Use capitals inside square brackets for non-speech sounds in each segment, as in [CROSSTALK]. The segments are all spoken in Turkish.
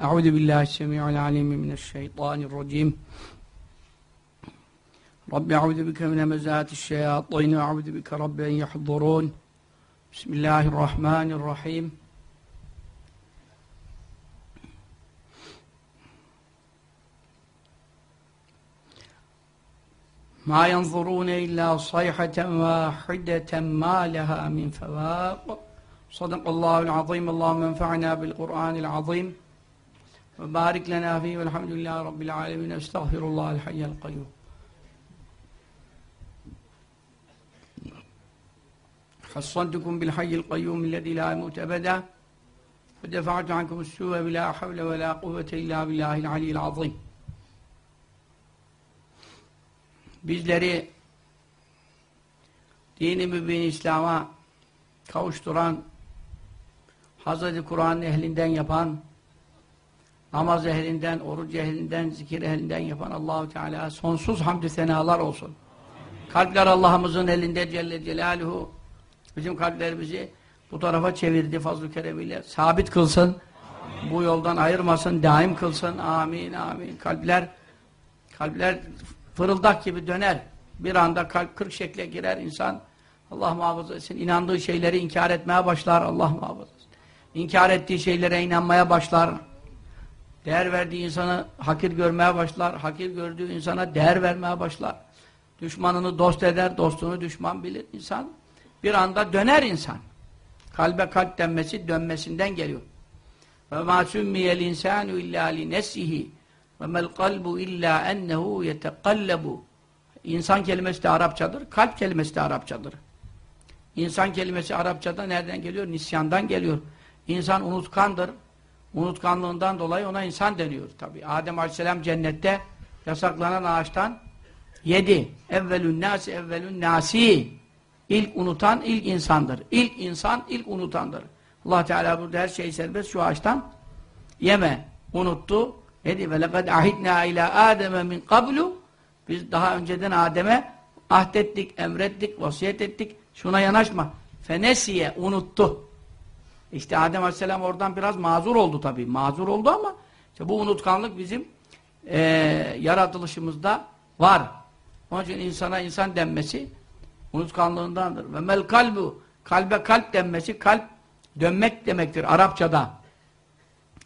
أعوذ بالله السميع العليم من الشيطان الرجيم. رب أعوذ بك من همزات الشياطين وأعوذ بك رب أن يحضرون. بسم الله الرحمن الرحيم. ما ينظرون إلا صيحة واحدة ما لها من فواق. صدق الله العظيم. اللهم انفعنا بالقرآن العظيم. وبارك لنا فيه والحمد لله رب العالمين استغفر الله الحي القيوم حصنتكم بالحي القيوم الذي لا يموت أبدا ودفعت عنكم السوء بلا حول ولا قوة إلا بالله العلي العظيم bizleri dini mübin İslam'a kavuşturan Hazreti Kur'an'ın ehlinden yapan namaz ehlinden, oruç ehlinden, zikir ehlinden yapan Allahu Teala sonsuz hamdü senalar olsun. Kalpler Allah'ımızın elinde Celle Celaluhu bizim kalplerimizi bu tarafa çevirdi fazl-ı keremiyle. Sabit kılsın. Amin. Bu yoldan ayırmasın, daim kılsın. Amin, amin. Kalpler kalpler fırıldak gibi döner. Bir anda kalp kırk şekle girer insan. Allah muhafaza etsin. İnandığı şeyleri inkar etmeye başlar. Allah muhafaza etsin. İnkar ettiği şeylere inanmaya başlar. Değer verdiği insanı hakir görmeye başlar. Hakir gördüğü insana değer vermeye başlar. Düşmanını dost eder, dostunu düşman bilir insan. Bir anda döner insan. Kalbe kalp denmesi dönmesinden geliyor. Ve ma summiyel insanu illa li nesihi ve mel kalbu illa ennehu yetekallebu. İnsan kelimesi de Arapçadır, kalp kelimesi de Arapçadır. İnsan kelimesi Arapçada nereden geliyor? Nisyandan geliyor. İnsan unutkandır. Unutkanlığından dolayı ona insan deniyor tabi. Adem Aleyhisselam cennette yasaklanan ağaçtan yedi. Evvelün nasi evvelün nasi. İlk unutan ilk insandır. İlk insan ilk unutandır. Allah Teala burada her şey serbest şu ağaçtan yeme. Unuttu. Dedi ve lekad ahidna ila Adem'e min qablu biz daha önceden Adem'e ahdettik, emrettik, vasiyet ettik. Şuna yanaşma. Fenesiye unuttu. İşte Adem Aleyhisselam oradan biraz mazur oldu tabii. Mazur oldu ama işte bu unutkanlık bizim e, yaratılışımızda var. Onun için insana insan denmesi unutkanlığındandır. Ve mel kalbu kalbe kalp denmesi kalp dönmek demektir Arapçada.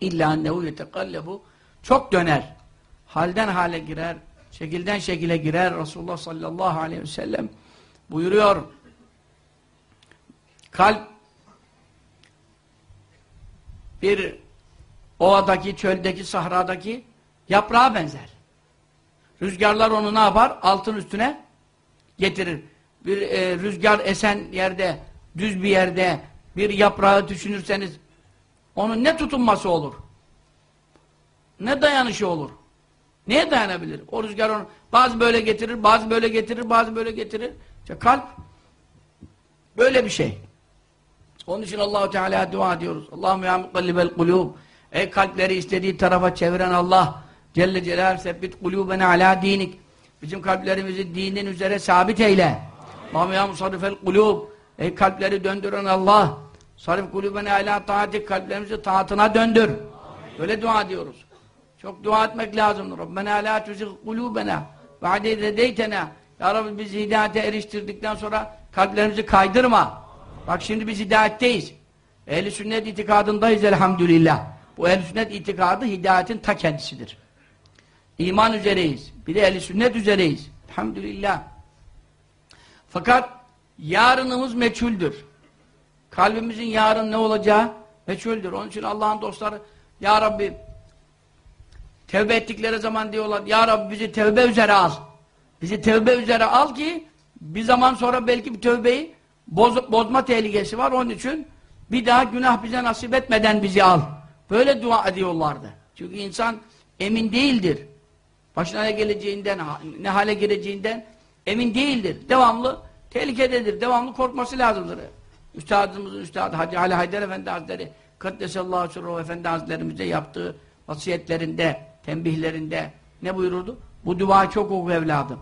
İlla ennehu yetekallebu çok döner. Halden hale girer. Şekilden şekile girer. Resulullah sallallahu aleyhi ve sellem buyuruyor. Kalp bir ovadaki, çöldeki, sahradaki yaprağa benzer. Rüzgarlar onu ne yapar? Altın üstüne getirir. Bir e, rüzgar esen yerde, düz bir yerde bir yaprağı düşünürseniz onun ne tutunması olur? Ne dayanışı olur? Neye dayanabilir? O rüzgar onu bazı böyle getirir, bazı böyle getirir, bazı böyle getirir. İşte kalp böyle bir şey. Onun için Allahu Teala dua ediyoruz. Allahu ya mukallibel kulub. Ey kalpleri istediği tarafa çeviren Allah Celle Celal sebbit kulubena ala dinik. Bizim kalplerimizi dinin üzere sabit eyle. Allahu ya musarrifel kulub. Ey kalpleri döndüren Allah. Sarif kulubena ala taatik. Kalplerimizi taatına döndür. Böyle dua ediyoruz. Çok dua etmek lazım. Rabbena la tuzigh kulubena ba'de hedeytena. Ya Rabbi bizi hidayete eriştirdikten sonra kalplerimizi kaydırma. Bak şimdi biz hidayetteyiz. Ehli sünnet itikadındayız elhamdülillah. Bu ehli sünnet itikadı hidayetin ta kendisidir. İman üzereyiz. Bir de ehli sünnet üzereyiz. Elhamdülillah. Fakat yarınımız meçhuldür. Kalbimizin yarın ne olacağı meçhuldür. Onun için Allah'ın dostları Ya Rabbi tevbe ettikleri zaman diyorlar Ya Rabbi bizi tevbe üzere al. Bizi tevbe üzere al ki bir zaman sonra belki bir tövbeyi boz, bozma tehlikesi var. Onun için bir daha günah bize nasip etmeden bizi al. Böyle dua ediyorlardı. Çünkü insan emin değildir. Başına ne geleceğinden, ne hale gireceğinden emin değildir. Devamlı tehlikededir. Devamlı korkması lazımdır. Üstadımızın üstadı Hacı Ali Haydar Efendi Hazretleri Kaddesallahu Sürruhu Efendi Hazretlerimize yaptığı vasiyetlerinde, tembihlerinde ne buyururdu? Bu duayı çok oku evladım.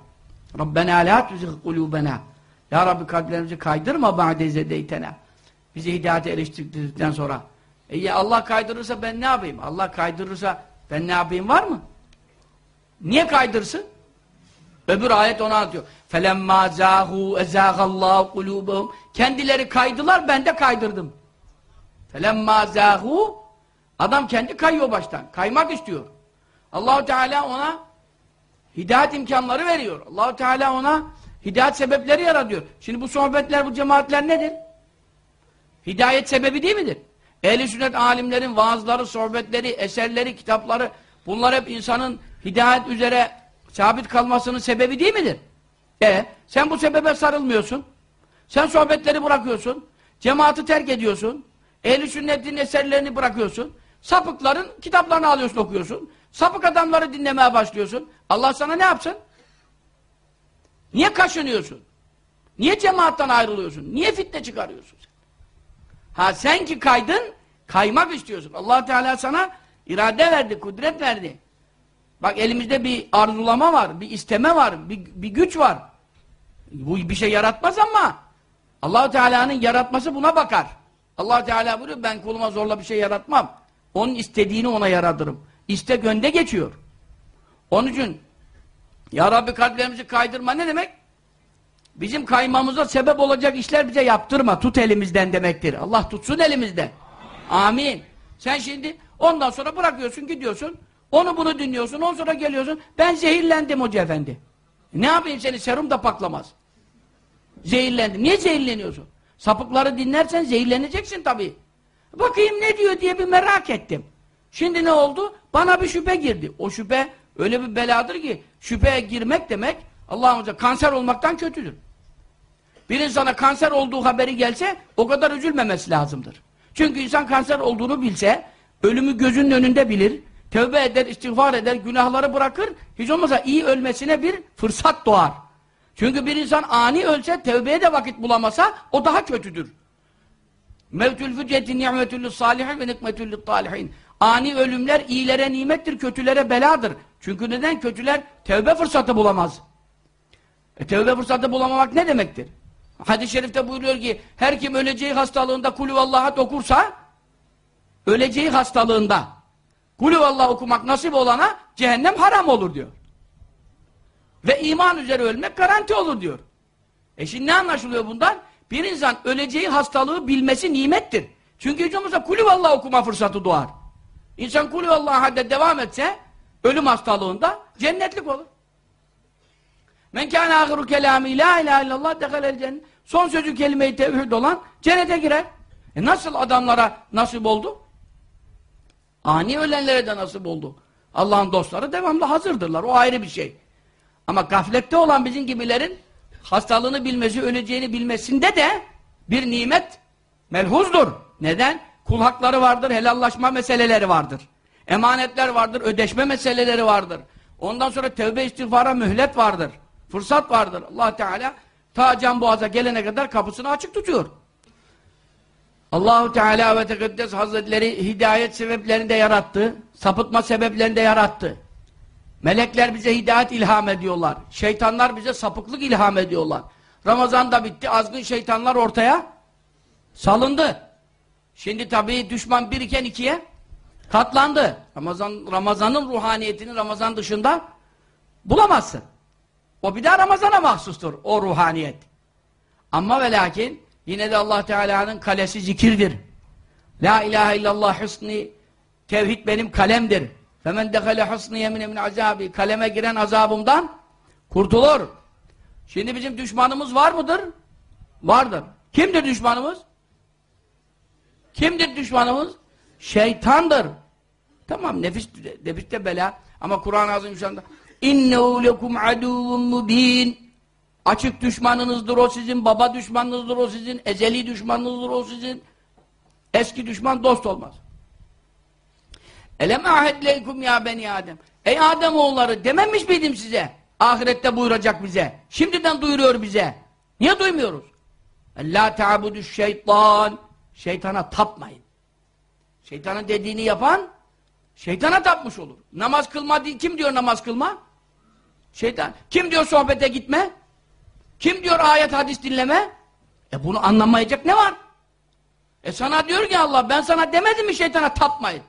Rabbena la tuzigh kulubena. Ya Rabbi kalplerimizi kaydırma ba'de zedeytena. Bizi hidayete eriştirdikten sonra. E ya Allah kaydırırsa ben ne yapayım? Allah kaydırırsa ben ne yapayım var mı? Niye kaydırsın? Öbür ayet onu anlatıyor. فَلَمَّا زَاهُوا اَزَاغَ اللّٰهُ قُلُوبَهُمْ Kendileri kaydılar, ben de kaydırdım. فَلَمَّا زَاهُوا Adam kendi kayıyor baştan. Kaymak istiyor. Allahu Teala ona hidayet imkanları veriyor. Allahu Teala ona hidayet sebepleri yaratıyor. Şimdi bu sohbetler, bu cemaatler nedir? Hidayet sebebi değil midir? Ehl-i sünnet alimlerin vaazları, sohbetleri, eserleri, kitapları bunlar hep insanın hidayet üzere sabit kalmasının sebebi değil midir? E sen bu sebebe sarılmıyorsun. Sen sohbetleri bırakıyorsun. Cemaati terk ediyorsun. Ehl-i sünnetin eserlerini bırakıyorsun. Sapıkların kitaplarını alıyorsun okuyorsun. Sapık adamları dinlemeye başlıyorsun. Allah sana ne yapsın? Niye kaşınıyorsun? Niye cemaattan ayrılıyorsun? Niye fitne çıkarıyorsun sen? Ha sen ki kaydın, kaymak istiyorsun. allah Teala sana irade verdi, kudret verdi. Bak elimizde bir arzulama var, bir isteme var, bir, bir güç var. Bu bir şey yaratmaz ama allah Teala'nın yaratması buna bakar. allah Teala buyuruyor, ben kuluma zorla bir şey yaratmam. Onun istediğini ona yaratırım. İste gönde geçiyor. Onun için Ya Rabbi kalplerimizi kaydırma ne demek? Bizim kaymamıza sebep olacak işler bize yaptırma. Tut elimizden demektir. Allah tutsun elimizden. Amin. Sen şimdi ondan sonra bırakıyorsun gidiyorsun. Onu bunu dinliyorsun. Ondan sonra geliyorsun. Ben zehirlendim hoca efendi. Ne yapayım seni serum da paklamaz. Zehirlendim. Niye zehirleniyorsun? Sapıkları dinlersen zehirleneceksin tabii. Bakayım ne diyor diye bir merak ettim. Şimdi ne oldu? Bana bir şüphe girdi. O şüphe öyle bir beladır ki şüpheye girmek demek Allah'ımıza kanser olmaktan kötüdür. Bir insana kanser olduğu haberi gelse o kadar üzülmemesi lazımdır. Çünkü insan kanser olduğunu bilse ölümü gözünün önünde bilir, tövbe eder, istiğfar eder, günahları bırakır, hiç olmazsa iyi ölmesine bir fırsat doğar. Çünkü bir insan ani ölse, tevbeye de vakit bulamasa o daha kötüdür. Mevtül füceti ni'metüllü salihin ve nikmetüllü talihin. Ani ölümler iyilere nimettir, kötülere beladır. Çünkü neden? Kötüler tevbe fırsatı bulamaz. E tevbe fırsatı bulamamak ne demektir? Hadis-i şerifte buyuruyor ki her kim öleceği hastalığında kulü vallahat okursa öleceği hastalığında kulü vallah okumak nasip olana cehennem haram olur diyor. Ve iman üzere ölmek garanti olur diyor. E şimdi ne anlaşılıyor bundan? Bir insan öleceği hastalığı bilmesi nimettir. Çünkü hiç olmazsa kulü vallah okuma fırsatı doğar. İnsan kulü vallah'a devam etse ölüm hastalığında cennetlik olur. Men kâne âhiru kelâmi la ilahe illallah dehalel cennet. Son sözü kelime-i tevhid olan cennete girer. E nasıl adamlara nasip oldu? Ani ölenlere de nasip oldu. Allah'ın dostları devamlı hazırdırlar. O ayrı bir şey. Ama gaflette olan bizim gibilerin hastalığını bilmesi, öleceğini bilmesinde de bir nimet melhuzdur. Neden? Kul hakları vardır, helallaşma meseleleri vardır. Emanetler vardır, ödeşme meseleleri vardır. Ondan sonra tevbe istiğfara mühlet vardır. Fırsat vardır. allah Teala ta can boğaza gelene kadar kapısını açık tutuyor. Allahu Teala ve Tekaddes Hazretleri hidayet sebeplerini de yarattı. Sapıtma sebeplerini de yarattı. Melekler bize hidayet ilham ediyorlar. Şeytanlar bize sapıklık ilham ediyorlar. Ramazan da bitti. Azgın şeytanlar ortaya salındı. Şimdi tabii düşman bir iken ikiye katlandı. Ramazan Ramazan'ın ruhaniyetini Ramazan dışında bulamazsın. O bir daha Ramazan'a mahsustur o ruhaniyet. Ama ve lakin yine de Allah Teala'nın kalesi zikirdir. La ilahe illallah husni tevhid benim kalemdir. Femen dehale husni yemine min azabi kaleme giren azabımdan kurtulur. Şimdi bizim düşmanımız var mıdır? Vardır. Kimdir düşmanımız? Kimdir düşmanımız? Şeytandır. Tamam nefis, nefis de bela ama Kur'an-ı Azimüşşan'da İnnehu lekum aduvun mubin. Açık düşmanınızdır o sizin, baba düşmanınızdır o sizin, ezeli düşmanınızdır o sizin. Eski düşman dost olmaz. Elem ahedleykum ya beni Adem. Ey Adem oğulları dememiş miydim size? Ahirette buyuracak bize. Şimdiden duyuruyor bize. Niye duymuyoruz? La ta'budu şeytan. Şeytana tapmayın. Şeytanın dediğini yapan şeytana tapmış olur. Namaz kılma kim diyor namaz kılma? Şeytan. Kim diyor sohbete gitme? Kim diyor ayet hadis dinleme? E bunu anlamayacak ne var? E sana diyor ki Allah ben sana demedim mi şeytana tapmayın.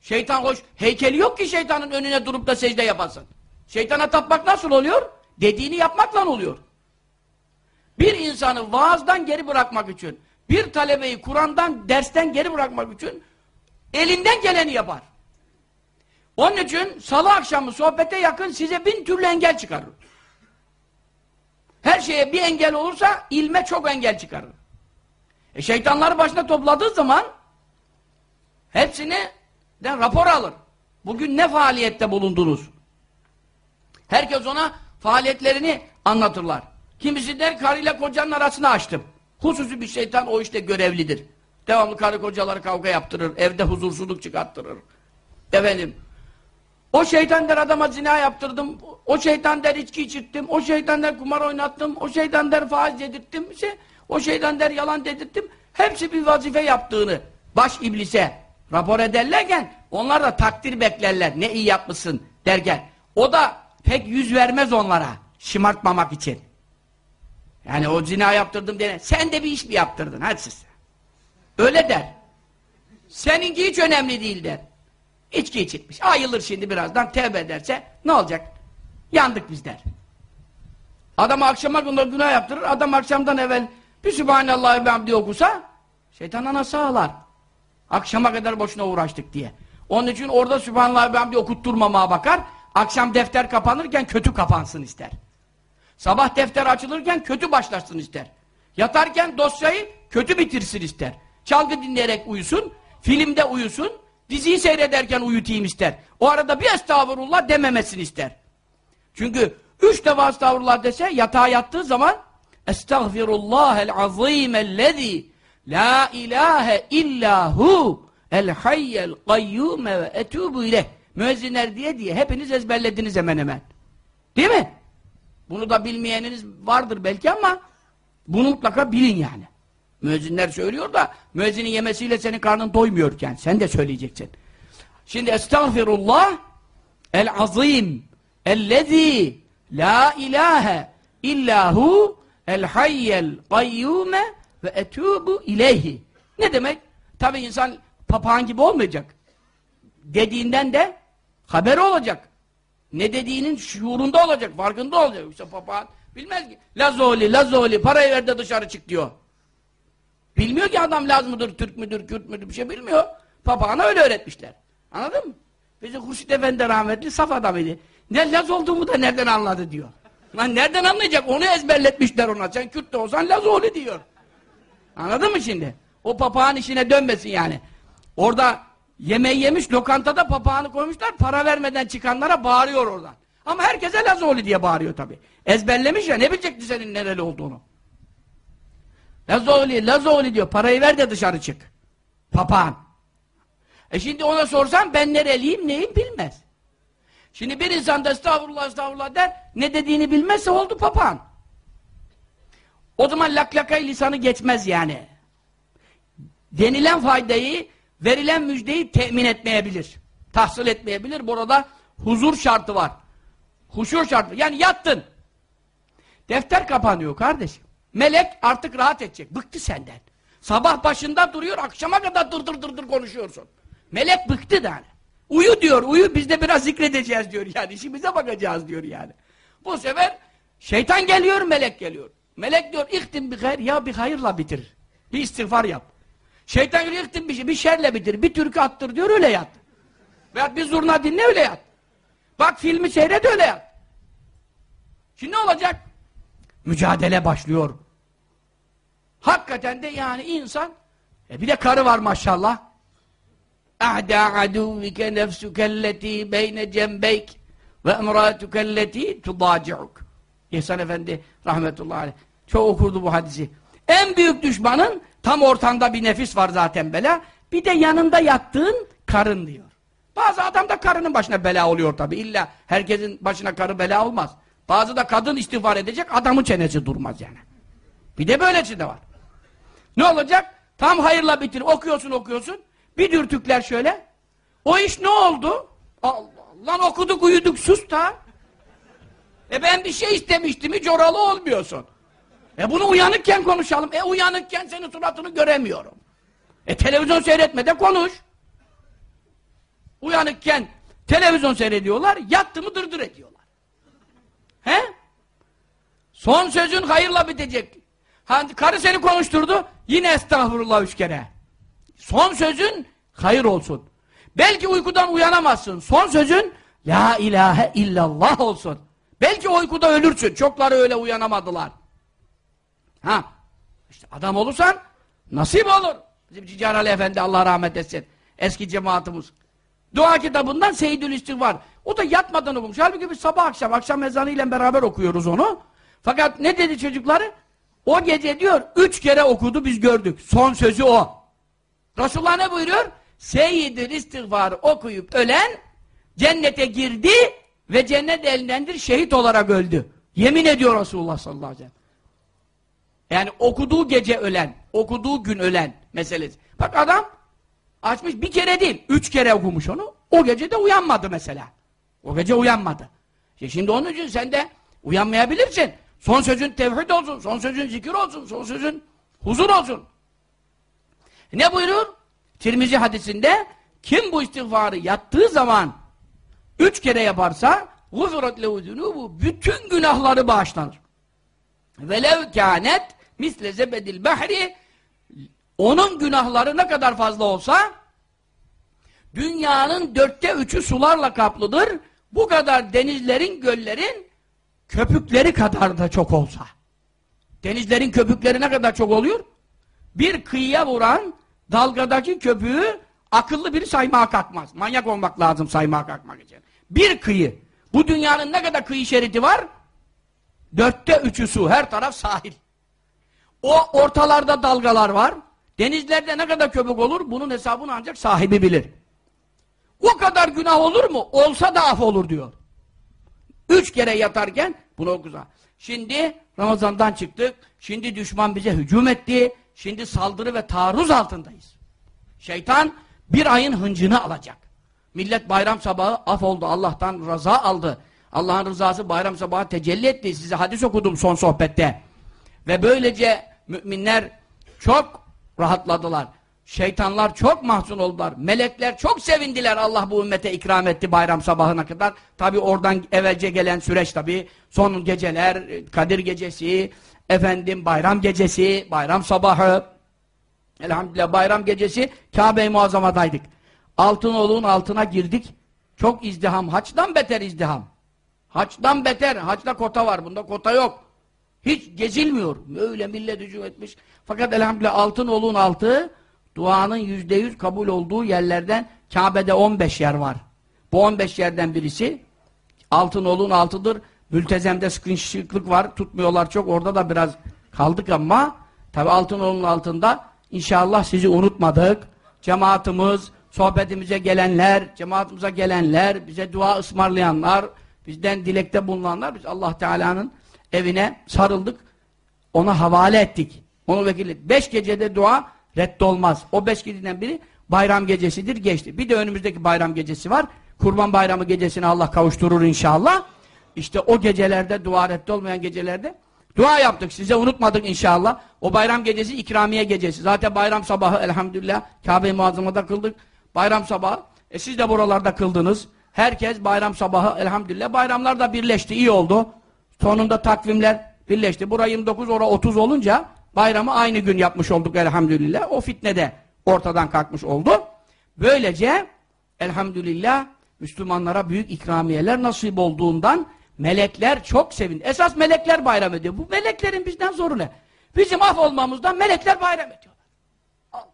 Şeytan hoş. Heykeli yok ki şeytanın önüne durup da secde yapasın. Şeytana tapmak nasıl oluyor? Dediğini yapmakla oluyor. Bir insanı vaazdan geri bırakmak için, bir talebeyi Kur'an'dan, dersten geri bırakmak için elinden geleni yapar. Onun için salı akşamı sohbete yakın size bin türlü engel çıkarır. Her şeye bir engel olursa ilme çok engel çıkarır. E şeytanları başına topladığı zaman hepsini de rapor alır. Bugün ne faaliyette bulundunuz? Herkes ona faaliyetlerini anlatırlar. Kimisi der karıyla kocanın arasını açtım. Hususi bir şeytan o işte görevlidir. Devamlı karı kocaları kavga yaptırır, evde huzursuzluk çıkarttırır. Efendim, o şeytan der adama zina yaptırdım, o şeytan der içki içirttim, o şeytan der kumar oynattım, o şeytan der faiz yedirttim, işte, o şeytan der yalan dedirttim. Hepsi bir vazife yaptığını baş iblise rapor ederlerken onlar da takdir beklerler. Ne iyi yapmışsın derken. O da pek yüz vermez onlara şımartmamak için. Yani o zina yaptırdım diye sen de bir iş mi yaptırdın hadi siz. Öyle der. Seninki hiç önemli değil der. İçki içitmiş. Ayılır şimdi birazdan tevbe ederse ne olacak? Yandık biz der. Adam akşama günah, günah yaptırır. Adam akşamdan evvel bir Sübhanallah ve Hamdi okusa şeytan ana sağlar. Akşama kadar boşuna uğraştık diye. Onun için orada Sübhanallah ve Hamdi okutturmamaya bakar. Akşam defter kapanırken kötü kapansın ister. Sabah defter açılırken kötü başlasın ister. Yatarken dosyayı kötü bitirsin ister. Çalgı dinleyerek uyusun, filmde uyusun, diziyi seyrederken uyutayım ister. O arada bir estağfurullah dememesini ister. Çünkü üç defa estağfurullah dese yatağa yattığı zaman Estağfirullahel azîmellezî la ilahe illahu el hayyel kayyume ve etûbü ileh müezzinler diye diye hepiniz ezberlediniz hemen hemen. Değil mi? Bunu da bilmeyeniniz vardır belki ama bunu mutlaka bilin yani. Müezzinler söylüyor da müezzinin yemesiyle senin karnın doymuyorken sen de söyleyeceksin. Şimdi estağfirullah el azim ellezî la ilahe illahu el hayyel kayyume ve etûbu ileyhi. Ne demek? Tabi insan papağan gibi olmayacak. Dediğinden de haberi olacak. Ne dediğinin şuurunda olacak, farkında olacak. Yoksa papağan bilmez ki. Lazoli, lazoli, parayı ver de dışarı çık diyor. Bilmiyor ki adam Laz mıdır, Türk müdür, Kürt müdür bir şey bilmiyor. Papağana öyle öğretmişler. Anladın mı? Bizi Hurşit Efendi rahmetli saf adamıydı. Ne Laz olduğumu da nereden anladı diyor. Lan nereden anlayacak? Onu ezberletmişler ona. Sen Kürt de olsan Lazoli diyor. Anladın mı şimdi? O papağan işine dönmesin yani. Orada yemeği yemiş, lokantada papağanı koymuşlar, para vermeden çıkanlara bağırıyor oradan. Ama herkese Lazoli diye bağırıyor tabi. Ezberlemiş ya, ne bilecekti senin nereli olduğunu? Lazoli, Lazoli diyor, parayı ver de dışarı çık. Papağan. E şimdi ona sorsam ben nereliyim, neyim bilmez. Şimdi bir insan da estağfurullah estağfurullah der, ne dediğini bilmezse oldu papağan. O zaman laklakay lisanı geçmez yani. Denilen faydayı, verilen müjdeyi temin etmeyebilir. Tahsil etmeyebilir. Burada huzur şartı var. Huşur şartı. Yani yattın. Defter kapanıyor kardeşim. Melek artık rahat edecek. Bıktı senden. Sabah başında duruyor, akşama kadar dır dır dır dır konuşuyorsun. Melek bıktı yani. Uyu diyor, uyu biz de biraz zikredeceğiz diyor yani. İşimize bakacağız diyor yani. Bu sefer şeytan geliyor, melek geliyor. Melek diyor, ihtim bir hayır, ya bir hayırla bitir. Bir istiğfar yap. Şeytan ihtim bir şey, bir şerle bitir. Bir türkü attır diyor, öyle yat. Veya bir zurna dinle, öyle yat. Bak filmi seyret, öyle yat. Şimdi ne olacak? Mücadele başlıyor. Hakikaten de yani insan, e bir de karı var maşallah. Ahda aduvike nefsukelleti beyne cembeyk ve emratukelleti tudaci'uk. İhsan Efendi rahmetullahi aleyh. Çok okurdu bu hadisi. En büyük düşmanın tam ortanda bir nefis var zaten bela. Bir de yanında yattığın karın diyor. Bazı adam da karının başına bela oluyor tabi. İlla herkesin başına karı bela olmaz. Bazı da kadın istiğfar edecek adamın çenesi durmaz yani. Bir de böylesi de var. Ne olacak? Tam hayırla bitir. Okuyorsun okuyorsun. Bir dürtükler şöyle. O iş ne oldu? Allah Lan okuduk uyuduk sus da. E ben bir şey istemiştim hiç oralı olmuyorsun. E bunu uyanıkken konuşalım. E uyanıkken senin suratını göremiyorum. E televizyon seyretmede konuş. Uyanıkken televizyon seyrediyorlar, yattı mı dırdır ediyorlar. He? Son sözün hayırla bitecek. Ha, karı seni konuşturdu, yine estağfurullah üç kere. Son sözün hayır olsun. Belki uykudan uyanamazsın. Son sözün La ilahe illallah olsun. Belki uykuda ölürsün. Çokları öyle uyanamadılar. Ha, işte adam olursan nasip olur. Bizim Cicar Ali Efendi Allah rahmet etsin. Eski cemaatimiz. Dua kitabından Seyyidül İstiğfar. O da yatmadan okumuş. Halbuki biz sabah akşam, akşam ezanıyla beraber okuyoruz onu. Fakat ne dedi çocukları? O gece diyor, üç kere okudu biz gördük. Son sözü o. Resulullah ne buyuruyor? Seyyidül İstiğfar'ı okuyup ölen cennete girdi ve cennet elindendir şehit olarak öldü. Yemin ediyor Resulullah sallallahu aleyhi ve sellem. Yani okuduğu gece ölen, okuduğu gün ölen meselesi. Bak adam açmış bir kere değil, üç kere okumuş onu. O gece de uyanmadı mesela. O gece uyanmadı. İşte şimdi onun için sen de uyanmayabilirsin. Son sözün tevhid olsun, son sözün zikir olsun, son sözün huzur olsun. Ne buyurur? Tirmizi hadisinde kim bu istiğfarı yattığı zaman üç kere yaparsa bu bütün günahları bağışlanır. Velev kânet misle zebedil bahri onun günahları ne kadar fazla olsa dünyanın dörtte üçü sularla kaplıdır. Bu kadar denizlerin, göllerin köpükleri kadar da çok olsa. Denizlerin köpükleri ne kadar çok oluyor? Bir kıyıya vuran dalgadaki köpüğü akıllı biri saymaya kalkmaz. Manyak olmak lazım saymaya kalkmak için. Bir kıyı. Bu dünyanın ne kadar kıyı şeridi var? Dörtte üçü su. Her taraf sahil. O ortalarda dalgalar var. Denizlerde ne kadar köpük olur? Bunun hesabını ancak sahibi bilir. O kadar günah olur mu? Olsa da af olur diyor. Üç kere yatarken bunu okuza. Şimdi Ramazan'dan çıktık. Şimdi düşman bize hücum etti. Şimdi saldırı ve taarruz altındayız. Şeytan bir ayın hıncını alacak. Millet bayram sabahı af oldu. Allah'tan rıza aldı. Allah'ın rızası bayram sabahı tecelli etti. Size hadis okudum son sohbette. Ve böylece müminler çok rahatladılar. Şeytanlar çok mahzun oldular. Melekler çok sevindiler. Allah bu ümmete ikram etti bayram sabahına kadar. Tabi oradan evvelce gelen süreç tabi. Son geceler, Kadir gecesi, efendim bayram gecesi, bayram sabahı. Elhamdülillah bayram gecesi Kabe-i Muazzama'daydık. Altınoluğun altına girdik. Çok izdiham. Haçtan beter izdiham. Haçtan beter. Haçta kota var. Bunda kota yok. Hiç gezilmiyor. Öyle millet hücum etmiş. Fakat elhamdülillah altın olun altı duanın yüzde yüz kabul olduğu yerlerden Kabe'de 15 yer var. Bu 15 yerden birisi altın olun altıdır. Mültezemde sıkışıklık var. Tutmuyorlar çok. Orada da biraz kaldık ama tabi altın olun altında inşallah sizi unutmadık. Cemaatimiz, sohbetimize gelenler, cemaatimize gelenler, bize dua ısmarlayanlar, bizden dilekte bulunanlar, biz Allah Teala'nın evine sarıldık. Ona havale ettik. Onu vekil ettik. Beş gecede dua reddolmaz. O beş geceden biri bayram gecesidir geçti. Bir de önümüzdeki bayram gecesi var. Kurban bayramı gecesini Allah kavuşturur inşallah. İşte o gecelerde dua reddolmayan gecelerde dua yaptık. Size unutmadık inşallah. O bayram gecesi ikramiye gecesi. Zaten bayram sabahı elhamdülillah Kabe-i Muazzama'da kıldık. Bayram sabahı. E siz de buralarda kıldınız. Herkes bayram sabahı elhamdülillah. Bayramlar da birleşti. iyi oldu. Sonunda takvimler birleşti. Bura 29, ora 30 olunca bayramı aynı gün yapmış olduk elhamdülillah. O fitne de ortadan kalkmış oldu. Böylece elhamdülillah Müslümanlara büyük ikramiyeler nasip olduğundan melekler çok sevindi. Esas melekler bayram ediyor. Bu meleklerin bizden zoru ne? Bizim af olmamızdan melekler bayram ediyorlar. Allah.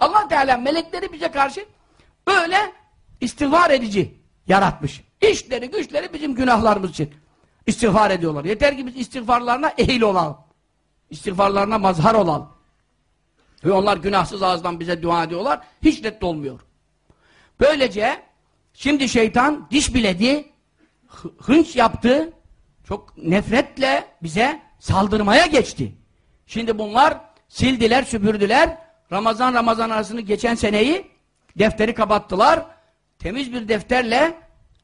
Allah Teala melekleri bize karşı böyle istiğfar edici yaratmış. İşleri güçleri bizim günahlarımız için istiğfar ediyorlar. Yeter ki biz istiğfarlarına ehil olalım. İstiğfarlarına mazhar olalım. Ve onlar günahsız ağızdan bize dua ediyorlar. Hiç reddolmuyor. Böylece şimdi şeytan diş biledi, hınç yaptı, çok nefretle bize saldırmaya geçti. Şimdi bunlar sildiler, süpürdüler. Ramazan Ramazan arasını geçen seneyi defteri kapattılar. Temiz bir defterle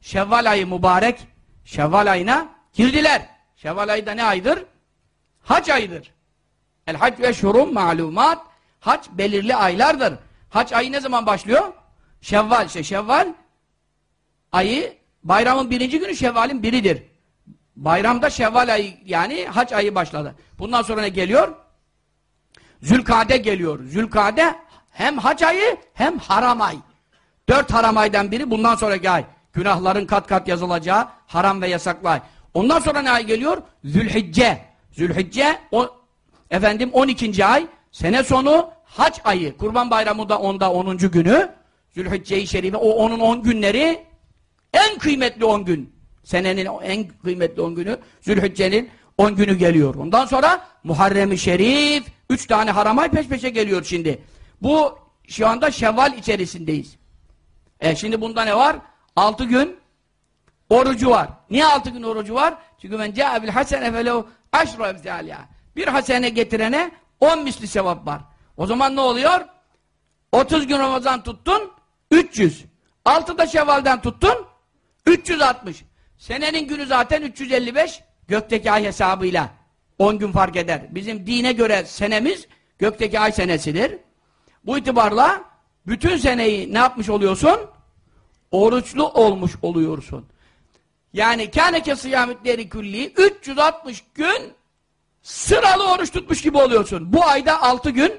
Şevval ayı mübarek Şevval ayına girdiler. Şevval ayı da ne aydır? Hac ayıdır. El hac ve şurum malumat hac belirli aylardır. Hac ayı ne zaman başlıyor? Şevval. işte Şevval ayı bayramın birinci günü Şevval'in biridir. Bayramda Şevval ayı yani hac ayı başladı. Bundan sonra ne geliyor? Zülkade geliyor. Zülkade hem hac ayı hem haram ay. Dört haram aydan biri bundan sonraki ay. Günahların kat kat yazılacağı haram ve yasaklı ay. Ondan sonra ne ay geliyor? Zülhicce. Zülhicce o, efendim 12. ay. Sene sonu hac ayı. Kurban bayramı da onda 10. günü. Zülhicce-i Şerife o onun 10 günleri en kıymetli 10 gün. Senenin en kıymetli 10 günü Zülhicce'nin 10 günü geliyor. Ondan sonra Muharrem-i Şerif 3 tane haram ay peş peşe geliyor şimdi. Bu şu anda Şevval içerisindeyiz. E şimdi bunda ne var? 6 gün orucu var. Niye 6 gün orucu var? Çünkü men ca'e bil hasene felehu aşru emsaliha. Bir hasene getirene 10 misli sevap var. O zaman ne oluyor? 30 gün Ramazan tuttun 300. 6 da Şevval'den tuttun 360. Senenin günü zaten 355 gökteki ay hesabıyla 10 gün fark eder. Bizim dine göre senemiz gökteki ay senesidir. Bu itibarla bütün seneyi ne yapmış oluyorsun? Oruçlu olmuş oluyorsun. Yani kâneke sıyâmütleri külli 360 gün sıralı oruç tutmuş gibi oluyorsun. Bu ayda 6 gün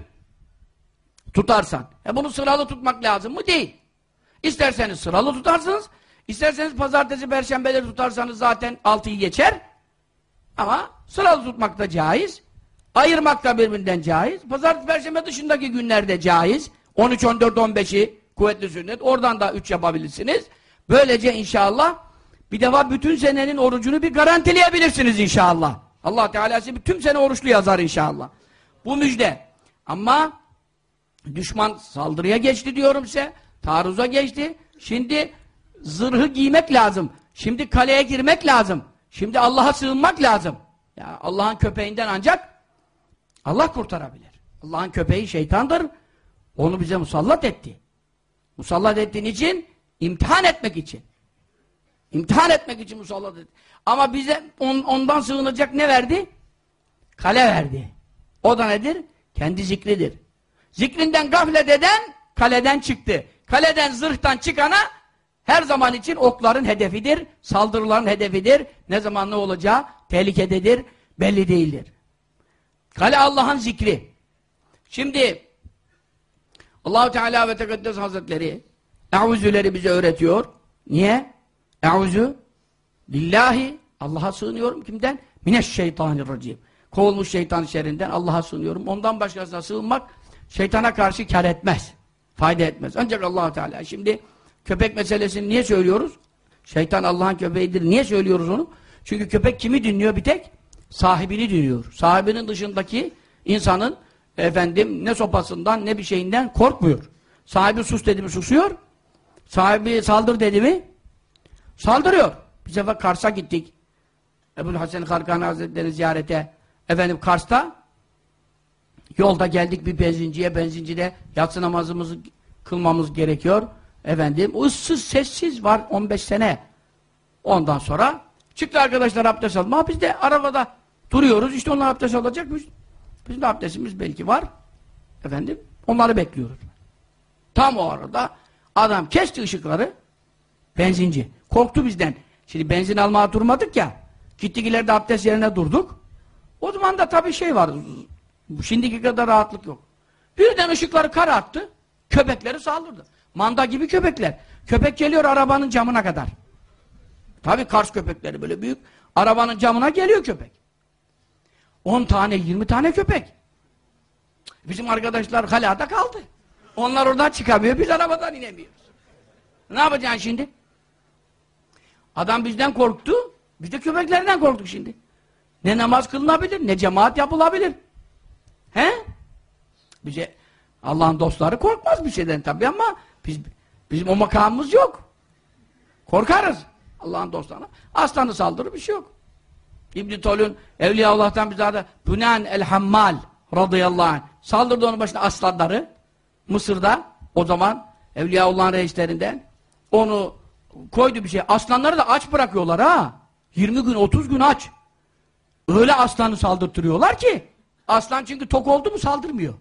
tutarsan. E bunu sıralı tutmak lazım mı? Değil. İsterseniz sıralı tutarsınız, isterseniz pazartesi, perşembeleri tutarsanız zaten 6'yı geçer. Ama sıralı tutmak da caiz. Ayırmak da birbirinden caiz. Pazartesi, perşembe dışındaki günlerde caiz. 13, 14, 15'i kuvvetli sünnet. Oradan da 3 yapabilirsiniz. Böylece inşallah bir defa bütün senenin orucunu bir garantileyebilirsiniz inşallah. Allah Teala sizi tüm sene oruçlu yazar inşallah. Bu müjde. Ama düşman saldırıya geçti diyorum size. Taarruza geçti. Şimdi zırhı giymek lazım. Şimdi kaleye girmek lazım. Şimdi Allah'a sığınmak lazım. Ya Allah'ın köpeğinden ancak Allah kurtarabilir. Allah'ın köpeği şeytandır. Onu bize musallat etti. Musallat ettiğin için imtihan etmek için. İmtihan etmek için musallat etti. Ama bize on, ondan sığınacak ne verdi? Kale verdi. O da nedir? Kendi zikridir. Zikrinden gaflet eden kaleden çıktı. Kaleden zırhtan çıkana her zaman için okların hedefidir, saldırıların hedefidir. Ne zaman ne olacağı tehlikededir, belli değildir. Kale Allah'ın zikri. Şimdi Allahu Teala ve Tekaddes Hazretleri Eûzüleri bize öğretiyor. Niye? Eûzü Lillahi Allah'a sığınıyorum kimden? Mineşşeytanirracim. Kovulmuş şeytan şerrinden Allah'a sığınıyorum. Ondan başkasına sığınmak şeytana karşı kar etmez. Fayda etmez. Ancak allah Teala şimdi köpek meselesini niye söylüyoruz? Şeytan Allah'ın köpeğidir. Niye söylüyoruz onu? Çünkü köpek kimi dinliyor bir tek? Sahibini dinliyor. Sahibinin dışındaki insanın efendim ne sopasından ne bir şeyinden korkmuyor. Sahibi sus dedi mi susuyor. Sahibi saldır dedi mi saldırıyor. Bir sefer Kars'a gittik. Ebu'l Hasan Karkani Hazretleri ziyarete. Efendim Kars'ta yolda geldik bir benzinciye. Benzincide yatsı namazımızı kılmamız gerekiyor. Efendim ıssız sessiz var 15 sene. Ondan sonra çıktı arkadaşlar abdest alma. Biz de arabada duruyoruz. İşte onlar abdest alacak. Biz, bizim de abdestimiz belki var. Efendim onları bekliyoruz. Tam o arada adam kesti ışıkları benzinci. Korktu bizden. Şimdi benzin almaya durmadık ya. Gittik ileride abdest yerine durduk. O zaman da tabii şey var. Şimdiki kadar rahatlık yok. Birden ışıkları kararttı. Köpekleri saldırdı. Manda gibi köpekler. Köpek geliyor arabanın camına kadar. Tabii Kars köpekleri böyle büyük. Arabanın camına geliyor köpek. 10 tane, 20 tane köpek. Bizim arkadaşlar halada kaldı. Onlar oradan çıkamıyor, biz arabadan inemiyoruz. Ne yapacaksın şimdi? Adam bizden korktu, biz de köpeklerden korktuk şimdi. Ne namaz kılınabilir, ne cemaat yapılabilir. He? Bize Allah'ın dostları korkmaz bir şeyden tabii ama biz, bizim o makamımız yok. Korkarız Allah'ın dostlarına. Aslanı saldırır bir şey yok. İbn-i Tolun Evliya Allah'tan bize adı Bünan el-Hammal radıyallahu anh saldırdı onun başına aslanları Mısır'da o zaman Evliyaullah'ın reislerinden onu koydu bir şey. Aslanları da aç bırakıyorlar ha. 20 gün 30 gün aç. Öyle aslanı saldırtırıyorlar ki aslan çünkü tok oldu mu saldırmıyor.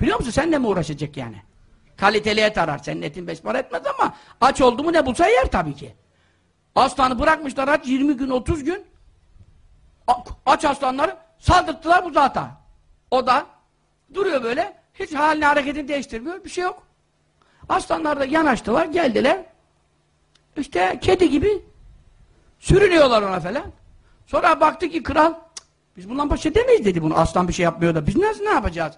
Biliyor musun? Senle mi uğraşacak yani? Kaliteli et arar. Senin etin beş para etmez ama aç oldu mu ne bulsa yer tabii ki. Aslanı bırakmışlar aç 20 gün 30 gün. Aç aslanları saldırttılar bu zata. O da duruyor böyle. Hiç halini hareketini değiştirmiyor. Bir şey yok. Aslanlar da yanaştılar geldiler. İşte kedi gibi sürünüyorlar ona falan. Sonra baktı ki kral biz bundan baş edemeyiz dedi bunu. Aslan bir şey yapmıyor da biz nasıl ne yapacağız?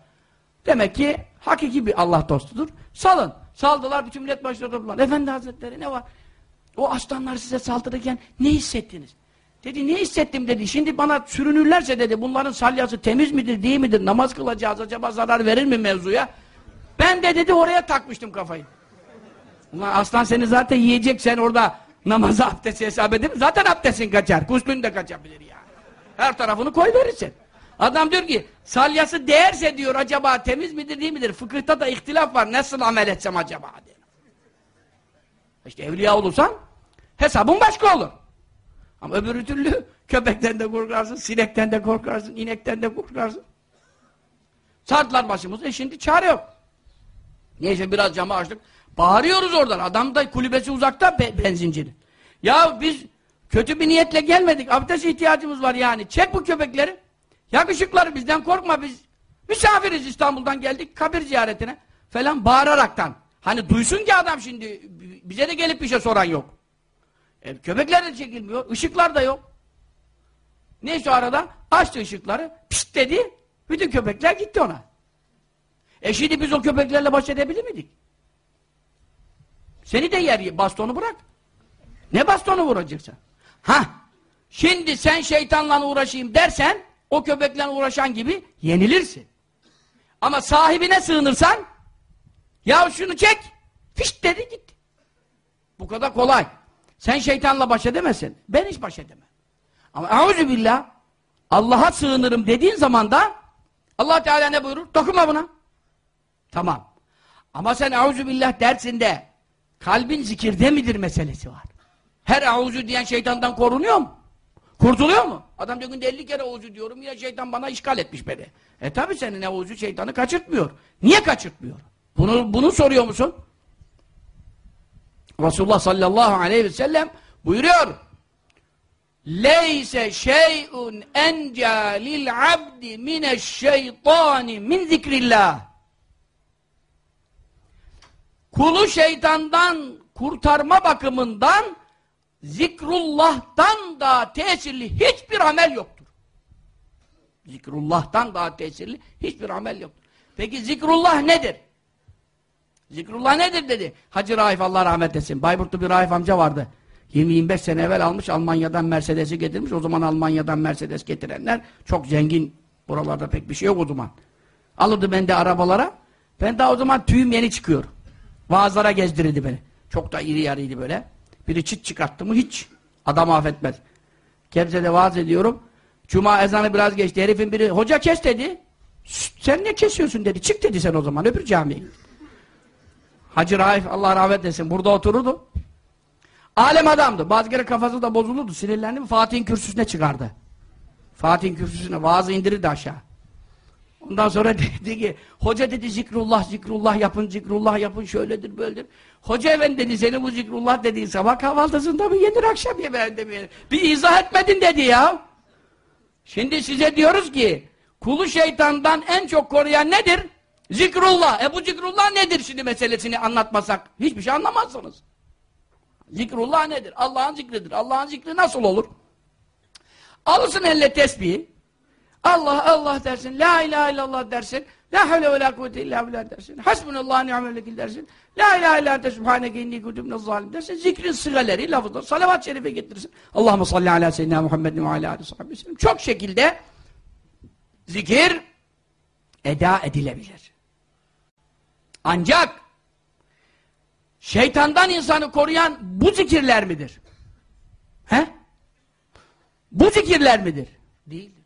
Demek ki hakiki bir Allah dostudur. Salın. Saldılar bütün millet başına toplandı. Efendi Hazretleri ne var? O aslanlar size saldırırken ne hissettiniz? Dedi ne hissettim dedi. Şimdi bana sürünürlerse dedi bunların salyası temiz midir değil midir? Namaz kılacağız acaba zarar verir mi mevzuya? Ben de dedi oraya takmıştım kafayı. Ulan aslan seni zaten yiyecek sen orada namazı abdesti hesap edip zaten abdestin kaçar. Kuslun da kaçabilir yani. Her tarafını koy verirsin. Adam diyor ki salyası değerse diyor acaba temiz midir değil midir? Fıkıhta da ihtilaf var. Nasıl amel etsem acaba diyor. İşte evliya olursan hesabın başka olur. Ama öbürü türlü köpekten de korkarsın, sinekten de korkarsın, inekten de korkarsın. Sardılar başımızı. E şimdi çare yok. Neyse biraz camı açtık. Bağırıyoruz oradan. Adam da kulübesi uzakta be. Ya biz kötü bir niyetle gelmedik. Abdest ihtiyacımız var yani. Çek bu köpekleri. Yakışıkları bizden korkma biz. Misafiriz İstanbul'dan geldik kabir ziyaretine. Falan bağıraraktan. Hani duysun ki adam şimdi bize de gelip bir şey soran yok. E, köpekler de çekilmiyor. Işıklar da yok. Neyse arada açtı ışıkları. Pişt dedi. Bütün köpekler gitti ona. E şimdi biz o köpeklerle baş edebilir miydik? Seni de yer, bastonu bırak. Ne bastonu vuracaksın? Ha, şimdi sen şeytanla uğraşayım dersen, o köpekle uğraşan gibi yenilirsin. Ama sahibine sığınırsan, ya şunu çek, fiş dedi gitti. Bu kadar kolay. Sen şeytanla baş edemezsin. Ben hiç baş edemem. Ama billah, Allah'a sığınırım dediğin zaman da Allah Teala ne buyurur? Dokunma buna. Tamam. Ama sen billah dersinde kalbin zikirde midir meselesi var. Her auzu diyen şeytandan korunuyor mu? Kurtuluyor mu? Adam diyor günde 50 kere auzu diyorum yine şeytan bana işgal etmiş beni. E tabi senin auzu şeytanı kaçırtmıyor. Niye kaçırtmıyor? Bunu, bunu soruyor musun? Resulullah sallallahu aleyhi ve sellem buyuruyor. Leyse şey'un enca lil abdi mineşşeytani min zikrillah. Kulu şeytandan kurtarma bakımından zikrullah'tan daha tesirli hiçbir amel yoktur. Zikrullah'tan daha tesirli hiçbir amel yoktur. Peki zikrullah nedir? Zikrullah nedir dedi. Hacı Raif Allah rahmet etsin. Bayburtlu bir Raif amca vardı. 20-25 sene evvel almış Almanya'dan Mercedes'i getirmiş. O zaman Almanya'dan Mercedes getirenler çok zengin. Buralarda pek bir şey yok o zaman. Alırdı ben de arabalara. Ben daha o zaman tüyüm yeni çıkıyor. Vaazlara gezdirirdi beni. Çok da iri yarıydı böyle. Biri çıt çıkarttı mı hiç adam affetmez. Gebze'de vaaz ediyorum. Cuma ezanı biraz geçti. Herifin biri hoca kes dedi. Sen ne kesiyorsun dedi. Çık dedi sen o zaman öbür camiye. Hacı Raif Allah rahmet etsin burada otururdu. Alem adamdı. Bazı kere kafası da bozulurdu. Sinirlendi mi Fatih'in kürsüsüne çıkardı. Fatih'in kürsüsüne vaazı indirirdi aşağı. Ondan sonra [LAUGHS] dedi ki hoca dedi zikrullah zikrullah yapın zikrullah yapın şöyledir böyledir. Hoca efendi dedi senin bu zikrullah dediğin sabah kahvaltısında mı yenir akşam yemeğinde mi? Bir izah etmedin dedi ya. Şimdi size diyoruz ki kulu şeytandan en çok koruyan nedir? Zikrullah. E bu zikrullah nedir şimdi meselesini anlatmasak? Hiçbir şey anlamazsınız. Zikrullah nedir? Allah'ın zikridir. Allah'ın zikri nasıl olur? Alırsın eline tesbihi. Allah Allah dersin. La ilahe illallah dersin. La havle ve la kuvvete illa billah dersin. Hasbunallah ni'mel vekil dersin. La ilahe illa ente subhaneke inni kuntu zalim dersin. Zikrin sıgaleri, lafızlar, salavat-ı şerife getirsin. Allahumme salli ala seyyidina Muhammedin ve ala aleyhi sahibi Çok şekilde zikir eda edilebilir. Ancak şeytandan insanı koruyan bu zikirler midir? He? Bu zikirler midir? Değildir.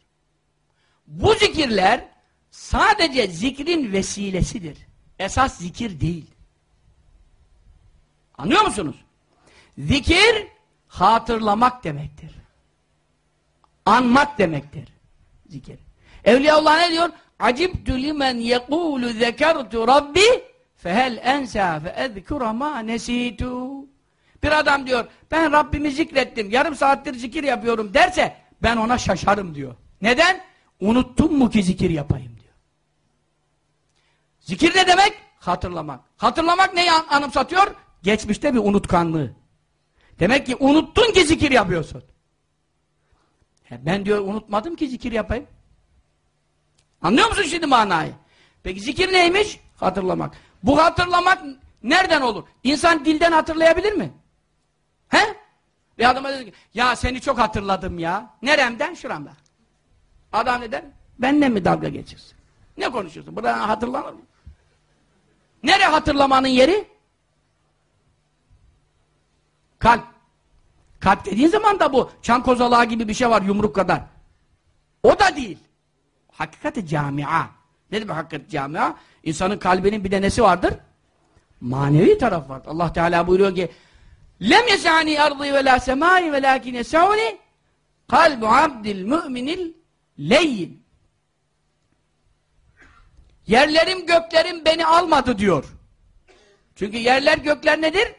Bu zikirler sadece zikrin vesilesidir. Esas zikir değil. Anlıyor musunuz? Zikir hatırlamak demektir. Anmak demektir. Zikir. Evliyaullah ne diyor? Acibtü limen yekûlü zekertu rabbi fehel ensa fe ezkura ma nesitu. Bir adam diyor, ben Rabbimi zikrettim, yarım saattir zikir yapıyorum derse, ben ona şaşarım diyor. Neden? Unuttum mu ki zikir yapayım diyor. Zikir ne demek? Hatırlamak. Hatırlamak neyi anımsatıyor? Geçmişte bir unutkanlığı. Demek ki unuttun ki zikir yapıyorsun. Ben diyor unutmadım ki zikir yapayım. Anlıyor musun şimdi manayı? Peki zikir neymiş? Hatırlamak. Bu hatırlamak nereden olur? İnsan dilden hatırlayabilir mi? He? Bir adama dedi ki, ya seni çok hatırladım ya. Neremden? Şuramda. Adam ne der? Benle mi dalga geçiyorsun? Ne konuşuyorsun? Burada hatırlanır mı? Nere hatırlamanın yeri? Kalp. Kalp dediğin zaman da bu çan kozalağı gibi bir şey var yumruk kadar. O da değil. Hakikati camia. Ne demek hakikati camia? İnsanın kalbinin bir de nesi vardır? Manevi taraf var. Allah Teala buyuruyor ki Lem yesani ardı ve la semai ve lakin yesauni kalbu abdil müminil leyin. Yerlerim göklerim beni almadı diyor. Çünkü yerler gökler nedir?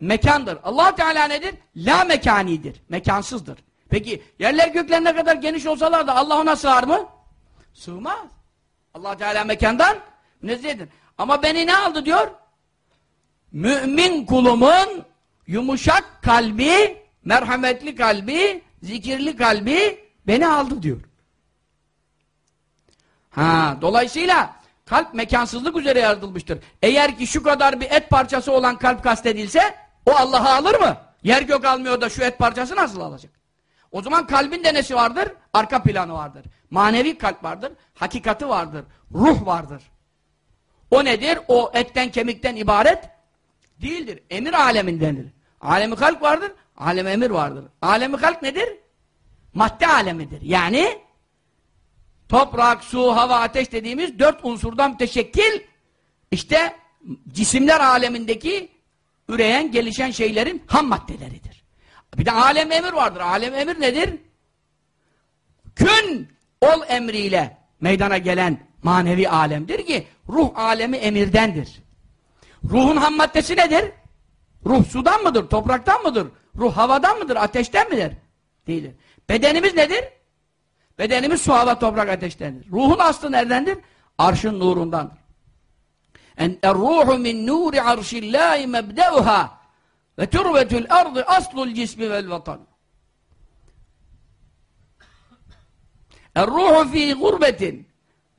Mekandır. allah Teala nedir? La mekanidir. Mekansızdır. Peki yerler gökler ne kadar geniş olsalar da Allah ona sığar mı? Sığmaz. allah Teala mekandan münezzehdir. Ama beni ne aldı diyor? Mümin kulumun yumuşak kalbi, merhametli kalbi, zikirli kalbi beni aldı diyor. Ha, dolayısıyla kalp mekansızlık üzere yaratılmıştır. Eğer ki şu kadar bir et parçası olan kalp kastedilse o Allah'ı alır mı? Yer gök almıyor da şu et parçası nasıl alacak? O zaman kalbin de nesi vardır? Arka planı vardır. Manevi kalp vardır. Hakikati vardır. Ruh vardır. O nedir? O etten kemikten ibaret değildir. Emir alemindendir. Alemi kalp vardır. Alem emir vardır. Alemi kalp nedir? Madde alemidir. Yani toprak, su, hava, ateş dediğimiz dört unsurdan teşekkil işte cisimler alemindeki üreyen, gelişen şeylerin ham maddeleridir. Bir de alem emir vardır. Alem emir nedir? Kün ol emriyle meydana gelen manevi alemdir ki ruh alemi emirdendir. Ruhun ham maddesi nedir? Ruh sudan mıdır? Topraktan mıdır? Ruh havadan mıdır? Ateşten midir? Değildir. Bedenimiz nedir? Bedenimiz su, toprak, ateştendir. Ruhun aslı neredendir? Arşın nurundandır. En ruhu min nuri arşillahi mebdeuha ve turbetul ardı aslul cismi vel vatan. Er-ruhu fi gurbetin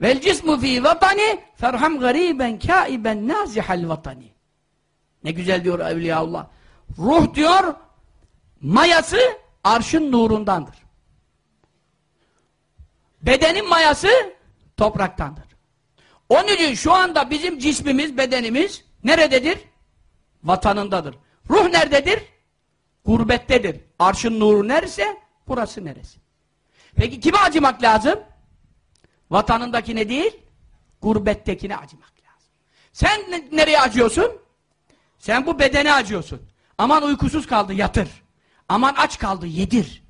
vel cismu fi vatani ferham gariben kaiben nazihal vatani. Ne güzel diyor Evliyaullah. Ruh diyor mayası arşın nurundandır. Bedenin mayası topraktandır. Onun için şu anda bizim cismimiz, bedenimiz nerededir? Vatanındadır. Ruh nerededir? Gurbettedir. Arşın nuru nerese, burası neresi? Peki kime acımak lazım? Vatanındakine değil, gurbettekine acımak lazım. Sen nereye acıyorsun? Sen bu bedene acıyorsun. Aman uykusuz kaldı, yatır. Aman aç kaldı, yedir.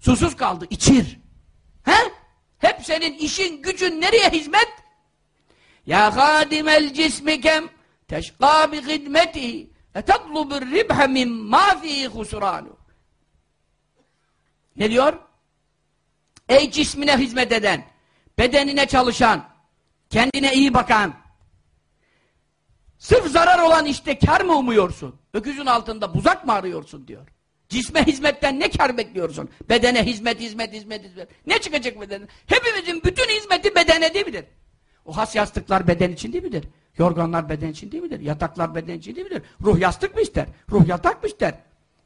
Susuz kaldı, içir. He? Hep senin işin, gücün nereye hizmet? Ya hadimel cismi kem teşkâ bi hidmetihi etetlubur ribhe min ma fihi husranu. Ne diyor? Ey cismine hizmet eden, bedenine çalışan, kendine iyi bakan, sırf zarar olan işte kar mı umuyorsun? Öküzün altında buzak mı arıyorsun diyor. Cisme hizmetten ne kar bekliyorsun? Bedene hizmet, hizmet, hizmet, hizmet. Ne çıkacak bedene? Hepimizin bütün hizmeti bedene değil midir? O has yastıklar beden için değil midir? Yorganlar beden için değil midir? Yataklar beden için değil midir? Ruh yastık mı ister? Ruh yatak mı ister?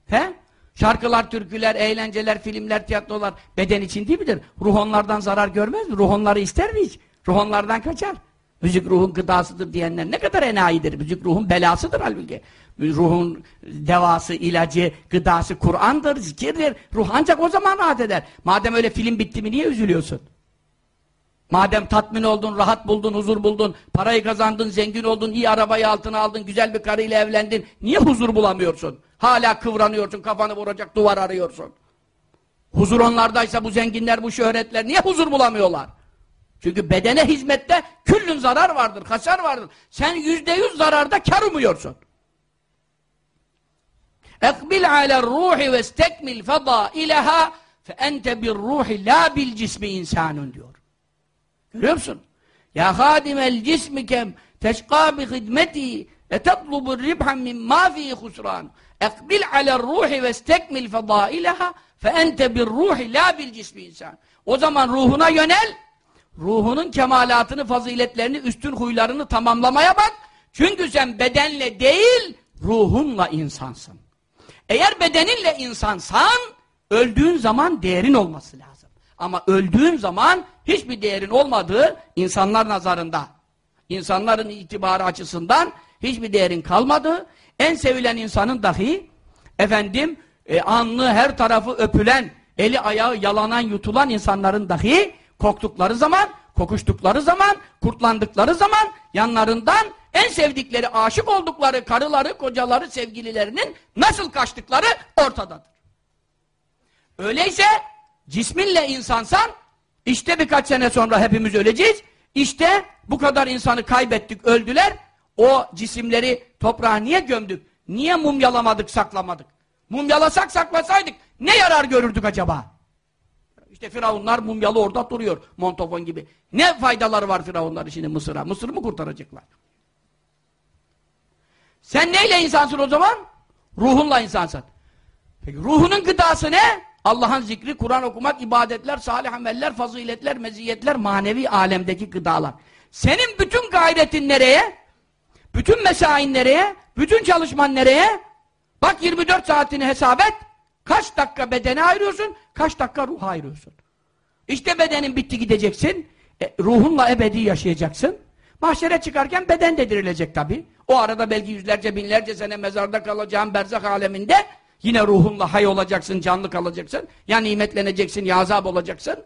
He? Şarkılar, türküler, eğlenceler, filmler, tiyatrolar beden için değil midir? Ruh onlardan zarar görmez mi? Ruh onları ister mi hiç? Ruh onlardan kaçar. Müzik ruhun gıdasıdır diyenler ne kadar enayidir. Müzik ruhun belasıdır halbuki. Ruhun devası, ilacı, gıdası Kur'an'dır, zikirdir. Ruh ancak o zaman rahat eder. Madem öyle film bitti mi niye üzülüyorsun? Madem tatmin oldun, rahat buldun, huzur buldun, parayı kazandın, zengin oldun, iyi arabayı altına aldın, güzel bir karıyla evlendin, niye huzur bulamıyorsun? Hala kıvranıyorsun, kafanı vuracak duvar arıyorsun. Huzur onlardaysa bu zenginler, bu şöhretler niye huzur bulamıyorlar? Çünkü bedene hizmette küllün zarar vardır, hasar vardır. Sen yüzde yüz zararda kar umuyorsun. Ekbil aler ruhi ve stekmil fedaileha fe ente bir ruhi la bil cismi insanun diyor. Görüyor musun? Ya hadimel cismi kem teşka bi hidmeti e tetlubu ribhan min ma fi husran. Ekbil aler ruhi ve stekmil fedaileha fe ente bir ruhi la bil cismi insan. O zaman ruhuna yönel. Ruhunun kemalatını, faziletlerini, üstün huylarını tamamlamaya bak. Çünkü sen bedenle değil, ruhunla insansın. Eğer bedeninle insansan, öldüğün zaman değerin olması lazım. Ama öldüğün zaman hiçbir değerin olmadığı insanlar nazarında, insanların itibarı açısından hiçbir değerin kalmadığı, en sevilen insanın dahi, efendim, e, anlı her tarafı öpülen, eli ayağı yalanan, yutulan insanların dahi koktukları zaman, kokuştukları zaman, kurtlandıkları zaman yanlarından en sevdikleri, aşık oldukları karıları, kocaları, sevgililerinin nasıl kaçtıkları ortadadır. Öyleyse cisminle insansan işte birkaç sene sonra hepimiz öleceğiz. İşte bu kadar insanı kaybettik, öldüler. O cisimleri toprağa niye gömdük? Niye mumyalamadık, saklamadık? Mumyalasak saklasaydık ne yarar görürdük acaba? İşte firavunlar mumyalı orada duruyor. Montofon gibi. Ne faydaları var firavunlar şimdi Mısır'a? Mısır'ı mı kurtaracaklar? Sen neyle insansın o zaman? Ruhunla insansın. Peki ruhunun gıdası ne? Allah'ın zikri, Kur'an okumak, ibadetler, salih ameller, faziletler, meziyetler, manevi alemdeki gıdalar. Senin bütün gayretin nereye? Bütün mesain nereye? Bütün çalışman nereye? Bak 24 saatini hesap et. Kaç dakika bedene ayırıyorsun, kaç dakika ruha ayırıyorsun. İşte bedenin bitti gideceksin, e, ruhunla ebedi yaşayacaksın. Mahşere çıkarken beden de dirilecek tabi. O arada belki yüzlerce binlerce sene mezarda kalacağın berzak aleminde yine ruhunla hay olacaksın, canlı kalacaksın. Ya nimetleneceksin, ya azap olacaksın.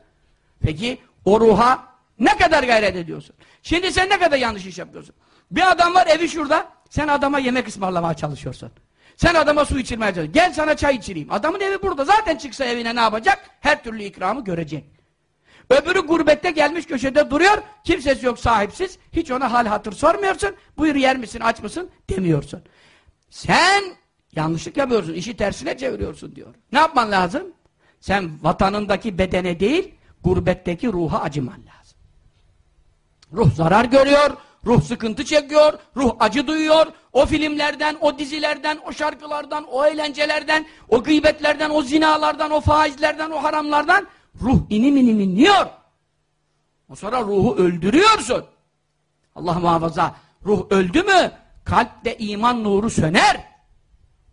Peki o ruha ne kadar gayret ediyorsun? Şimdi sen ne kadar yanlış iş yapıyorsun? Bir adam var evi şurada, sen adama yemek ısmarlamaya çalışıyorsun. Sen adama su içirmeye çalışıyorsun. Gel sana çay içireyim. Adamın evi burada. Zaten çıksa evine ne yapacak? Her türlü ikramı görecek. Öbürü gurbette gelmiş köşede duruyor. Kimsesi yok sahipsiz. Hiç ona hal hatır sormuyorsun. Buyur yer misin aç mısın demiyorsun. Sen yanlışlık yapıyorsun. işi tersine çeviriyorsun diyor. Ne yapman lazım? Sen vatanındaki bedene değil gurbetteki ruha acıman lazım. Ruh zarar görüyor. Ruh sıkıntı çekiyor, ruh acı duyuyor. O filmlerden, o dizilerden, o şarkılardan, o eğlencelerden, o gıybetlerden, o zinalardan, o faizlerden, o haramlardan ruh inim inim iniyor. O sonra ruhu öldürüyorsun. Allah muhafaza. Ruh öldü mü kalpte iman nuru söner.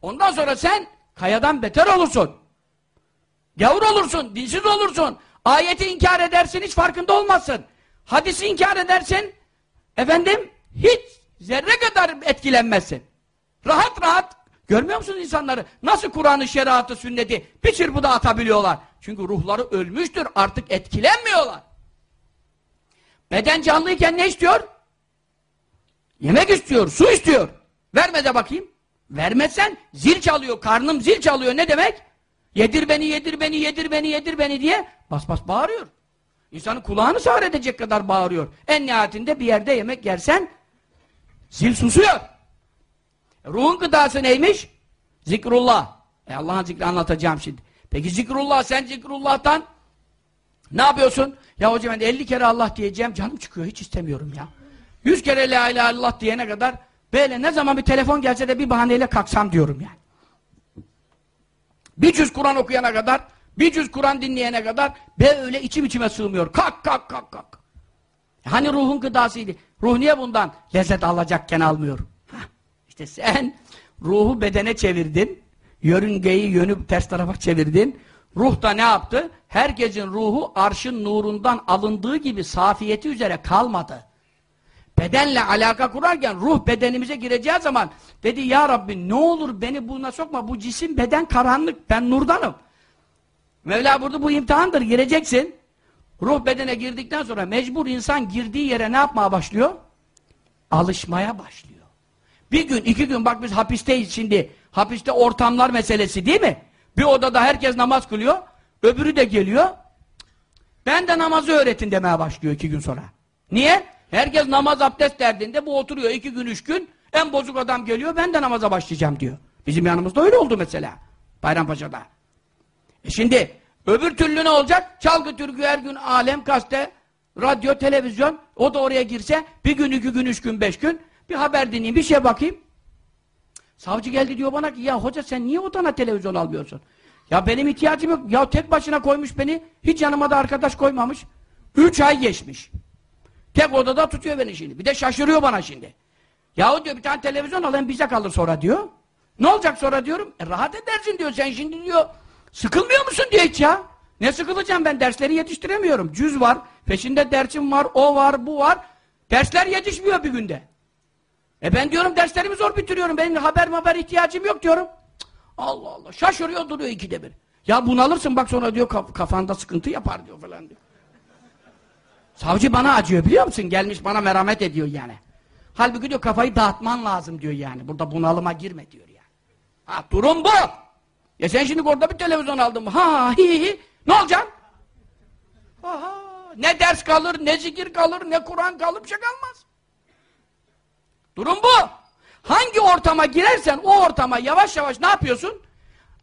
Ondan sonra sen kayadan beter olursun. Gavur olursun, dinsiz olursun. Ayeti inkar edersin, hiç farkında olmazsın. Hadisi inkar edersin, efendim, hiç zerre kadar etkilenmezsin. Rahat rahat, görmüyor musunuz insanları? Nasıl Kur'an'ı, şeriatı, sünneti bir çırpıda atabiliyorlar. Çünkü ruhları ölmüştür, artık etkilenmiyorlar. Beden canlıyken ne istiyor? Yemek istiyor, su istiyor. Verme de bakayım. Vermezsen zil çalıyor, karnım zil çalıyor. Ne demek? Yedir beni, yedir beni, yedir beni, yedir beni diye bas bas bağırıyor. İnsanın kulağını sağır edecek kadar bağırıyor. En nihayetinde bir yerde yemek yersen zil susuyor. E, ruhun gıdası neymiş? Zikrullah. E Allah'ın zikri anlatacağım şimdi. Peki zikrullah, sen zikrullah'tan ne yapıyorsun? Ya hocam ben 50 kere Allah diyeceğim, canım çıkıyor, hiç istemiyorum ya. 100 kere la ilahe illallah diyene kadar böyle ne zaman bir telefon gelse de bir bahaneyle kalksam diyorum yani. Bir cüz Kur'an okuyana kadar, bir cüz Kur'an dinleyene kadar böyle içim içime sığmıyor. Kalk kalk kalk kalk. Hani ruhun gıdasıydı. Ruh niye bundan lezzet alacakken almıyor? Hah, işte sen ruhu bedene çevirdin. Yörüngeyi yönü ters tarafa çevirdin. Ruh da ne yaptı? Herkesin ruhu arşın nurundan alındığı gibi safiyeti üzere kalmadı. Bedenle alaka kurarken ruh bedenimize gireceği zaman dedi ya Rabbi ne olur beni buna sokma bu cisim beden karanlık ben nurdanım. Mevla burada bu imtihandır gireceksin. Ruh bedene girdikten sonra mecbur insan girdiği yere ne yapmaya başlıyor? Alışmaya başlıyor. Bir gün iki gün bak biz hapisteyiz şimdi. Hapiste ortamlar meselesi değil mi? Bir odada herkes namaz kılıyor. Öbürü de geliyor. Ben de namazı öğretin demeye başlıyor iki gün sonra. Niye? Herkes namaz abdest derdinde bu oturuyor iki gün üç gün en bozuk adam geliyor ben de namaza başlayacağım diyor. Bizim yanımızda öyle oldu mesela. Bayrampaşa'da. E şimdi öbür türlü ne olacak? Çalgı türkü her gün alem kaste radyo, televizyon o da oraya girse bir gün, iki gün, üç gün, beş gün bir haber dinleyeyim, bir şey bakayım. Savcı geldi diyor bana ki ya hoca sen niye odana televizyon almıyorsun? Ya benim ihtiyacım yok. Ya tek başına koymuş beni. Hiç yanıma da arkadaş koymamış. Üç ay geçmiş. Tek odada tutuyor beni şimdi. Bir de şaşırıyor bana şimdi. Yahu diyor bir tane televizyon alayım bize kalır sonra diyor. Ne olacak sonra diyorum. E, rahat edersin diyor. Sen şimdi diyor. Sıkılmıyor musun diye hiç ya. Ne sıkılacağım ben dersleri yetiştiremiyorum. Cüz var. Peşinde dersim var. O var bu var. Dersler yetişmiyor bir günde. E ben diyorum derslerimi zor bitiriyorum. Benim haber haber ihtiyacım yok diyorum. Cık, Allah Allah. Şaşırıyor duruyor ikide bir. Ya bunalırsın bak sonra diyor kaf kafanda sıkıntı yapar diyor falan diyor. Savcı bana acıyor biliyor musun? Gelmiş bana merhamet ediyor yani. Halbuki diyor kafayı dağıtman lazım diyor yani. Burada bunalıma girme diyor yani. Ha durum bu. Ya sen şimdi orada bir televizyon aldın? Ha hi hi. Ne olacak? Aha. Ne ders kalır, ne zikir kalır, ne Kur'an kalır bir şey kalmaz. Durum bu. Hangi ortama girersen o ortama yavaş yavaş ne yapıyorsun?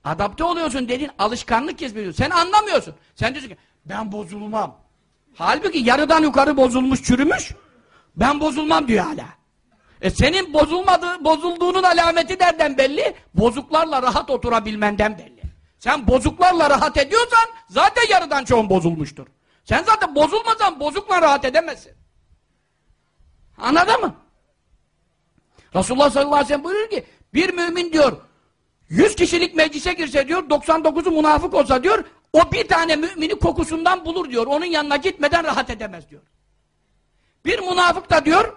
Adapte oluyorsun dediğin alışkanlık kesmiyorsun. Sen anlamıyorsun. Sen diyorsun ki ben bozulmam. Halbuki yarıdan yukarı bozulmuş, çürümüş. Ben bozulmam diyor hala. E senin bozulmadığı, bozulduğunun alameti nereden belli? Bozuklarla rahat oturabilmenden belli. Sen bozuklarla rahat ediyorsan zaten yarıdan çoğun bozulmuştur. Sen zaten bozulmasan bozukla rahat edemezsin. Anladın mı? Resulullah sallallahu aleyhi ve sellem buyuruyor ki bir mümin diyor 100 kişilik meclise girse diyor 99'u münafık olsa diyor o bir tane mümini kokusundan bulur diyor. Onun yanına gitmeden rahat edemez diyor. Bir münafık da diyor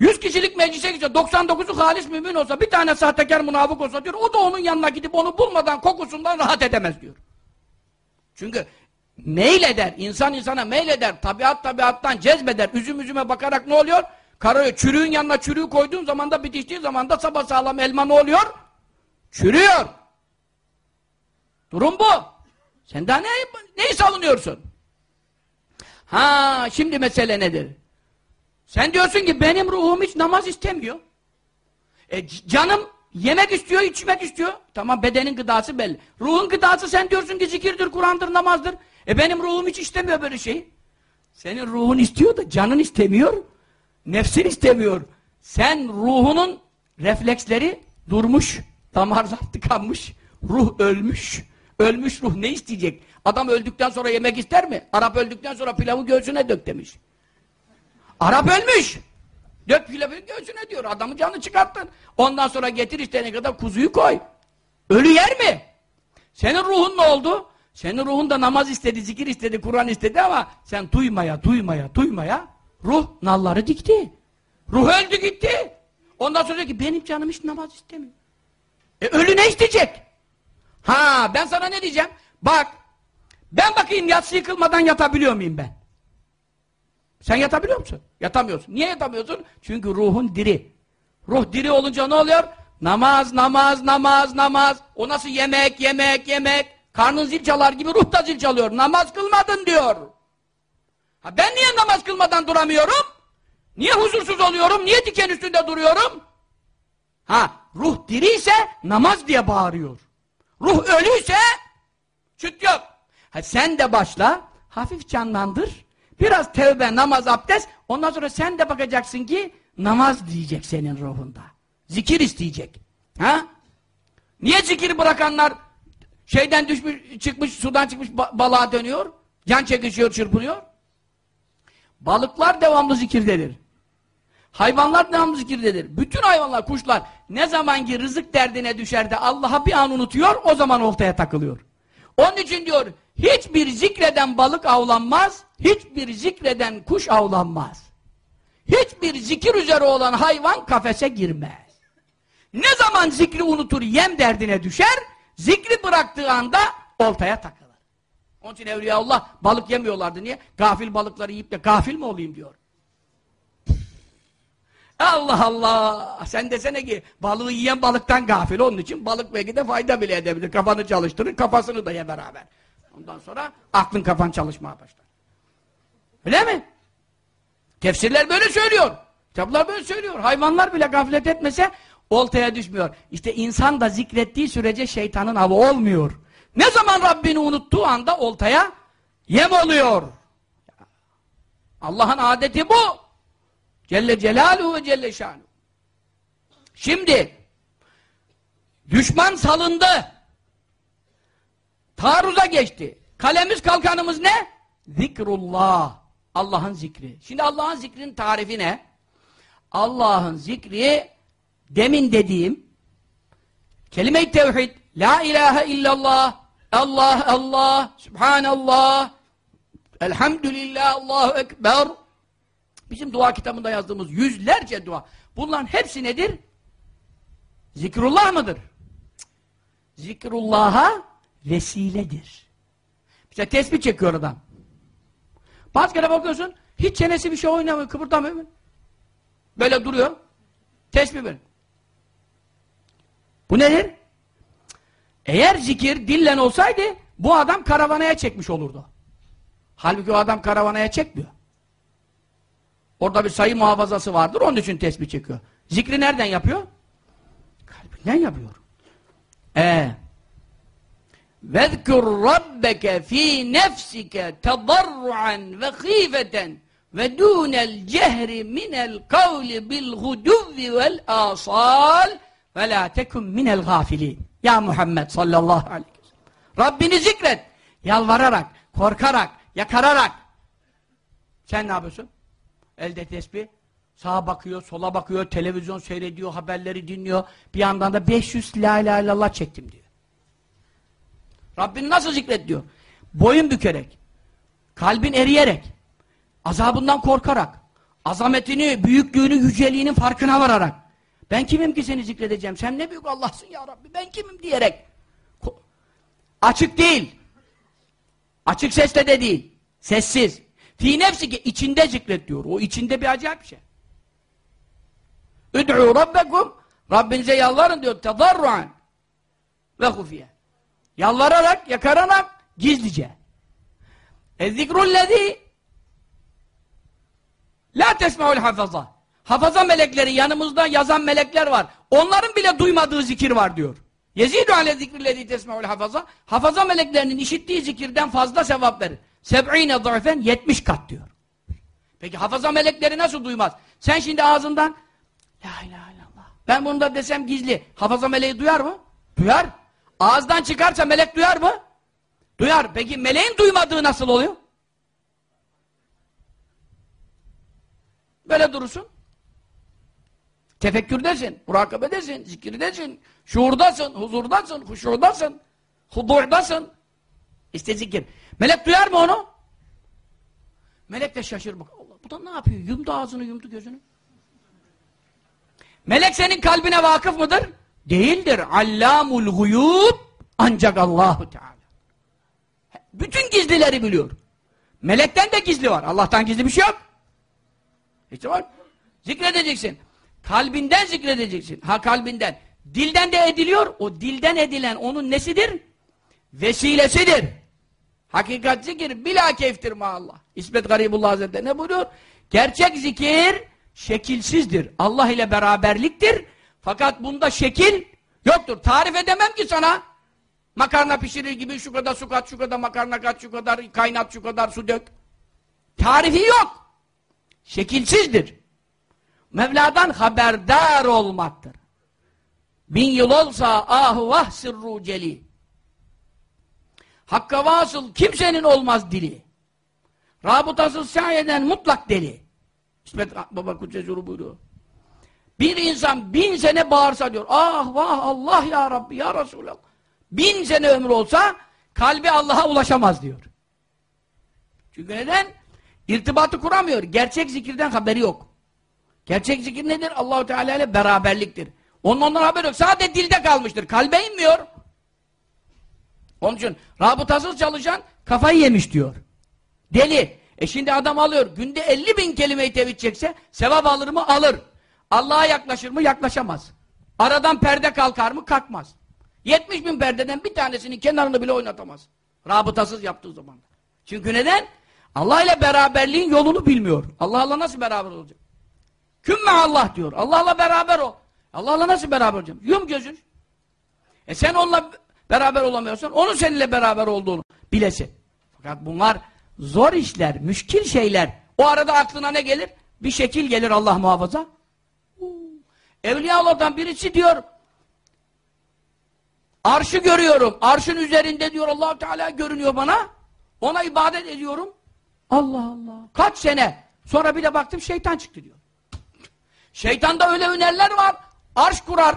100 kişilik meclise girse 99'u halis mümin olsa bir tane sahtekar münafık olsa diyor o da onun yanına gidip onu bulmadan kokusundan rahat edemez diyor. Çünkü meyleder, insan insana meyleder, tabiat tabiattan cezbeder, üzüm üzüme bakarak ne oluyor? Kararıyor. Çürüğün yanına çürüğü koyduğun zaman da bitiştiği zaman da sapasağlam elma ne oluyor? Çürüyor. Durum bu. Sen daha ne, neyi savunuyorsun? Ha, şimdi mesele nedir? Sen diyorsun ki benim ruhum hiç namaz istemiyor. E, canım yemek istiyor, içmek istiyor. Tamam bedenin gıdası belli. Ruhun gıdası sen diyorsun ki zikirdir, Kur'an'dır, namazdır. E benim ruhum hiç istemiyor böyle şeyi. Senin ruhun istiyor da canın istemiyor. Nefsin istemiyor. Sen ruhunun refleksleri durmuş. Damarlar [LAUGHS] tıkanmış. Ruh ölmüş. Ölmüş ruh ne isteyecek? Adam öldükten sonra yemek ister mi? Arap öldükten sonra pilavı göğsüne dök demiş. Arap ölmüş. Dök pilavı göğsüne diyor. Adamın canı çıkarttın. Ondan sonra getir isteyene kadar kuzuyu koy. Ölü yer mi? Senin ruhun ne oldu? Senin ruhun da namaz istedi, zikir istedi, Kur'an istedi ama sen duymaya, duymaya, duymaya ruh nalları dikti. Ruh öldü gitti. Ondan sonra diyor ki benim canım hiç namaz istemiyor. E ölü ne isteyecek? Ha ben sana ne diyeceğim? Bak ben bakayım yatsı yıkılmadan yatabiliyor muyum ben? Sen yatabiliyor musun? Yatamıyorsun. Niye yatamıyorsun? Çünkü ruhun diri. Ruh diri olunca ne oluyor? Namaz, namaz, namaz, namaz. O nasıl yemek, yemek, yemek. Karnın zil çalar gibi ruh da zil çalıyor. Namaz kılmadın diyor. Ha ben niye namaz kılmadan duramıyorum? Niye huzursuz oluyorum? Niye diken üstünde duruyorum? Ha ruh diriyse namaz diye bağırıyor. Ruh ölüyse süt yok. Ha sen de başla, hafif canlandır. Biraz tevbe, namaz, abdest. Ondan sonra sen de bakacaksın ki namaz diyecek senin ruhunda. Zikir isteyecek. Ha? Niye zikir bırakanlar şeyden düşmüş, çıkmış, sudan çıkmış balığa dönüyor? Can çekişiyor, çırpınıyor. Balıklar devamlı zikirdedir. Hayvanlar devamlı zikirdedir. Bütün hayvanlar, kuşlar ne zaman ki rızık derdine düşer de Allah'a bir an unutuyor, o zaman oltaya takılıyor. Onun için diyor, hiçbir zikreden balık avlanmaz, hiçbir zikreden kuş avlanmaz. Hiçbir zikir üzere olan hayvan kafese girmez. Ne zaman zikri unutur, yem derdine düşer, zikri bıraktığı anda oltaya takılır. Onun için Evliyaullah balık yemiyorlardı. Niye? Gafil balıkları yiyip de gafil mi olayım diyor. Allah Allah! Sen desene ki balığı yiyen balıktan gafil. Onun için balık belki de fayda bile edebilir. Kafanı çalıştırır, kafasını da ye beraber. Ondan sonra aklın kafan çalışmaya başlar. Öyle mi? Tefsirler böyle söylüyor. Kitaplar böyle söylüyor. Hayvanlar bile gaflet etmese oltaya düşmüyor. İşte insan da zikrettiği sürece şeytanın avı olmuyor. Ne zaman Rabbini unuttuğu anda oltaya yem oluyor. Allah'ın adeti bu. Celle Celaluhu ve Celle Şanuhu. Şimdi düşman salındı. Taarruza geçti. Kalemiz kalkanımız ne? Zikrullah. Allah'ın zikri. Şimdi Allah'ın zikrinin tarifi ne? Allah'ın zikri demin dediğim kelime-i tevhid La ilahe illallah Allah Allah Subhanallah Elhamdülillah Allahu Ekber Bizim dua kitabında yazdığımız yüzlerce dua. Bunların hepsi nedir? Zikrullah mıdır? Zikrullah'a vesiledir. İşte tesbih çekiyor adam. Bazı kere bakıyorsun, hiç çenesi bir şey oynamıyor, kıpırdamıyor. Böyle duruyor. Tesbih böyle. Bu nedir? Eğer zikir dillen olsaydı, bu adam karavanaya çekmiş olurdu. Halbuki o adam karavanaya çekmiyor. Orada bir sayı muhafazası vardır, onun için tesbih çekiyor. Zikri nereden yapıyor? Kalbinden yapıyor. Ee, وَذْكُرْ رَبَّكَ ف۪ي نَفْسِكَ تَضَرُّعًا وَخِيفَةً وَدُونَ الْجَهْرِ مِنَ الْقَوْلِ بِالْغُدُوِّ وَالْآصَالِ وَلَا تَكُمْ مِنَ الْغَافِلِينَ ya Muhammed sallallahu aleyhi ve sellem. Rabbini zikret. Yalvararak, korkarak, yakararak. Sen ne yapıyorsun? Elde tesbih. Sağa bakıyor, sola bakıyor, televizyon seyrediyor, haberleri dinliyor. Bir yandan da 500 la ilahe illallah çektim diyor. Rabbini nasıl zikret diyor? Boyun bükerek, kalbin eriyerek, azabından korkarak, azametini, büyüklüğünü, yüceliğinin farkına vararak. Ben kimim ki seni zikredeceğim? Sen ne büyük Allah'sın ya Rabbi, ben kimim diyerek. Açık değil. Açık sesle de değil. Sessiz. Fi nefsi ki içinde zikret diyor. O içinde bir acayip bir şey. Üd'û rabbekum Rabbinize yalvarın diyor. Tedarruan ve hufiye. Yalvararak, yakararak, gizlice. Ezzikrullezî la tesme'ul hafaza. Hafaza melekleri yanımızda yazan melekler var. Onların bile duymadığı zikir var diyor. Yezidü ale zikrillezî tesme'ul hafaza. Hafaza meleklerinin işittiği zikirden fazla sevap verir. Seb'ine zayfen 70 kat diyor. Peki hafaza melekleri nasıl duymaz? Sen şimdi ağzından La ilahe illallah. Ben bunu da desem gizli. Hafaza meleği duyar mı? Duyar. Ağızdan çıkarsa melek duyar mı? Duyar. Peki meleğin duymadığı nasıl oluyor? Böyle durursun. Tefekkürdesin, murakabedesin, zikirdesin, şuurdasın, huzurdasın, huşurdasın, hudurdasın. İşte zikir. Melek duyar mı onu? Melek de şaşırır bak. Allah, bu da ne yapıyor? Yumdu ağzını, yumdu gözünü. Melek senin kalbine vakıf mıdır? Değildir. Allamul guyub ancak Allahu Teala. Bütün gizlileri biliyor. Melekten de gizli var. Allah'tan gizli bir şey yok. İşte var. Zikredeceksin. Kalbinden zikredeceksin. Ha kalbinden. Dilden de ediliyor. O dilden edilen onun nesidir? Vesilesidir. Hakikat zikir bila keyftir Allah. İsmet Garibullah Hazretleri ne buyuruyor? Gerçek zikir şekilsizdir. Allah ile beraberliktir. Fakat bunda şekil yoktur. Tarif edemem ki sana. Makarna pişirir gibi şu kadar su kat, şu kadar makarna kat, şu kadar kaynat, şu kadar su dök. Tarifi yok. Şekilsizdir. Mevla'dan haberdar olmaktır. Bin yıl olsa ahu vah sırru celi. Hakka vasıl kimsenin olmaz dili. Rabıtasız sayeden mutlak deli. İsmet Baba Kudsezuru buyuruyor. Bir insan bin sene bağırsa diyor, ah vah Allah ya Rabbi ya Resulallah. Bin sene ömür olsa kalbi Allah'a ulaşamaz diyor. Çünkü neden? İrtibatı kuramıyor. Gerçek zikirden haberi yok. Gerçek zikir nedir? Allahu Teala ile beraberliktir. Onun ondan haberi yok. Sadece dilde kalmıştır. Kalbe inmiyor. Onun için rabıtasız çalışan kafayı yemiş diyor. Deli. E şimdi adam alıyor. Günde 50 bin kelimeyi tevhid çekse sevap alır mı? Alır. Allah'a yaklaşır mı? Yaklaşamaz. Aradan perde kalkar mı? Kalkmaz. 70 bin perdeden bir tanesinin kenarını bile oynatamaz. Rabıtasız yaptığı zaman. Çünkü neden? Allah ile beraberliğin yolunu bilmiyor. Allah'la nasıl beraber olacak? Kümme Allah diyor. Allah'la beraber ol. Allah'la nasıl beraber olacağım? Yum gözün. E sen onunla beraber olamıyorsan onun seninle beraber olduğunu bilesin. Fakat bunlar zor işler, müşkil şeyler. O arada aklına ne gelir? Bir şekil gelir Allah muhafaza. Evliya Allah'tan birisi diyor arşı görüyorum. Arşın üzerinde diyor allah Teala görünüyor bana. Ona ibadet ediyorum. Allah Allah. Kaç sene. Sonra bir de baktım şeytan çıktı diyor. Şeytanda öyle hünerler var. Arş kurar.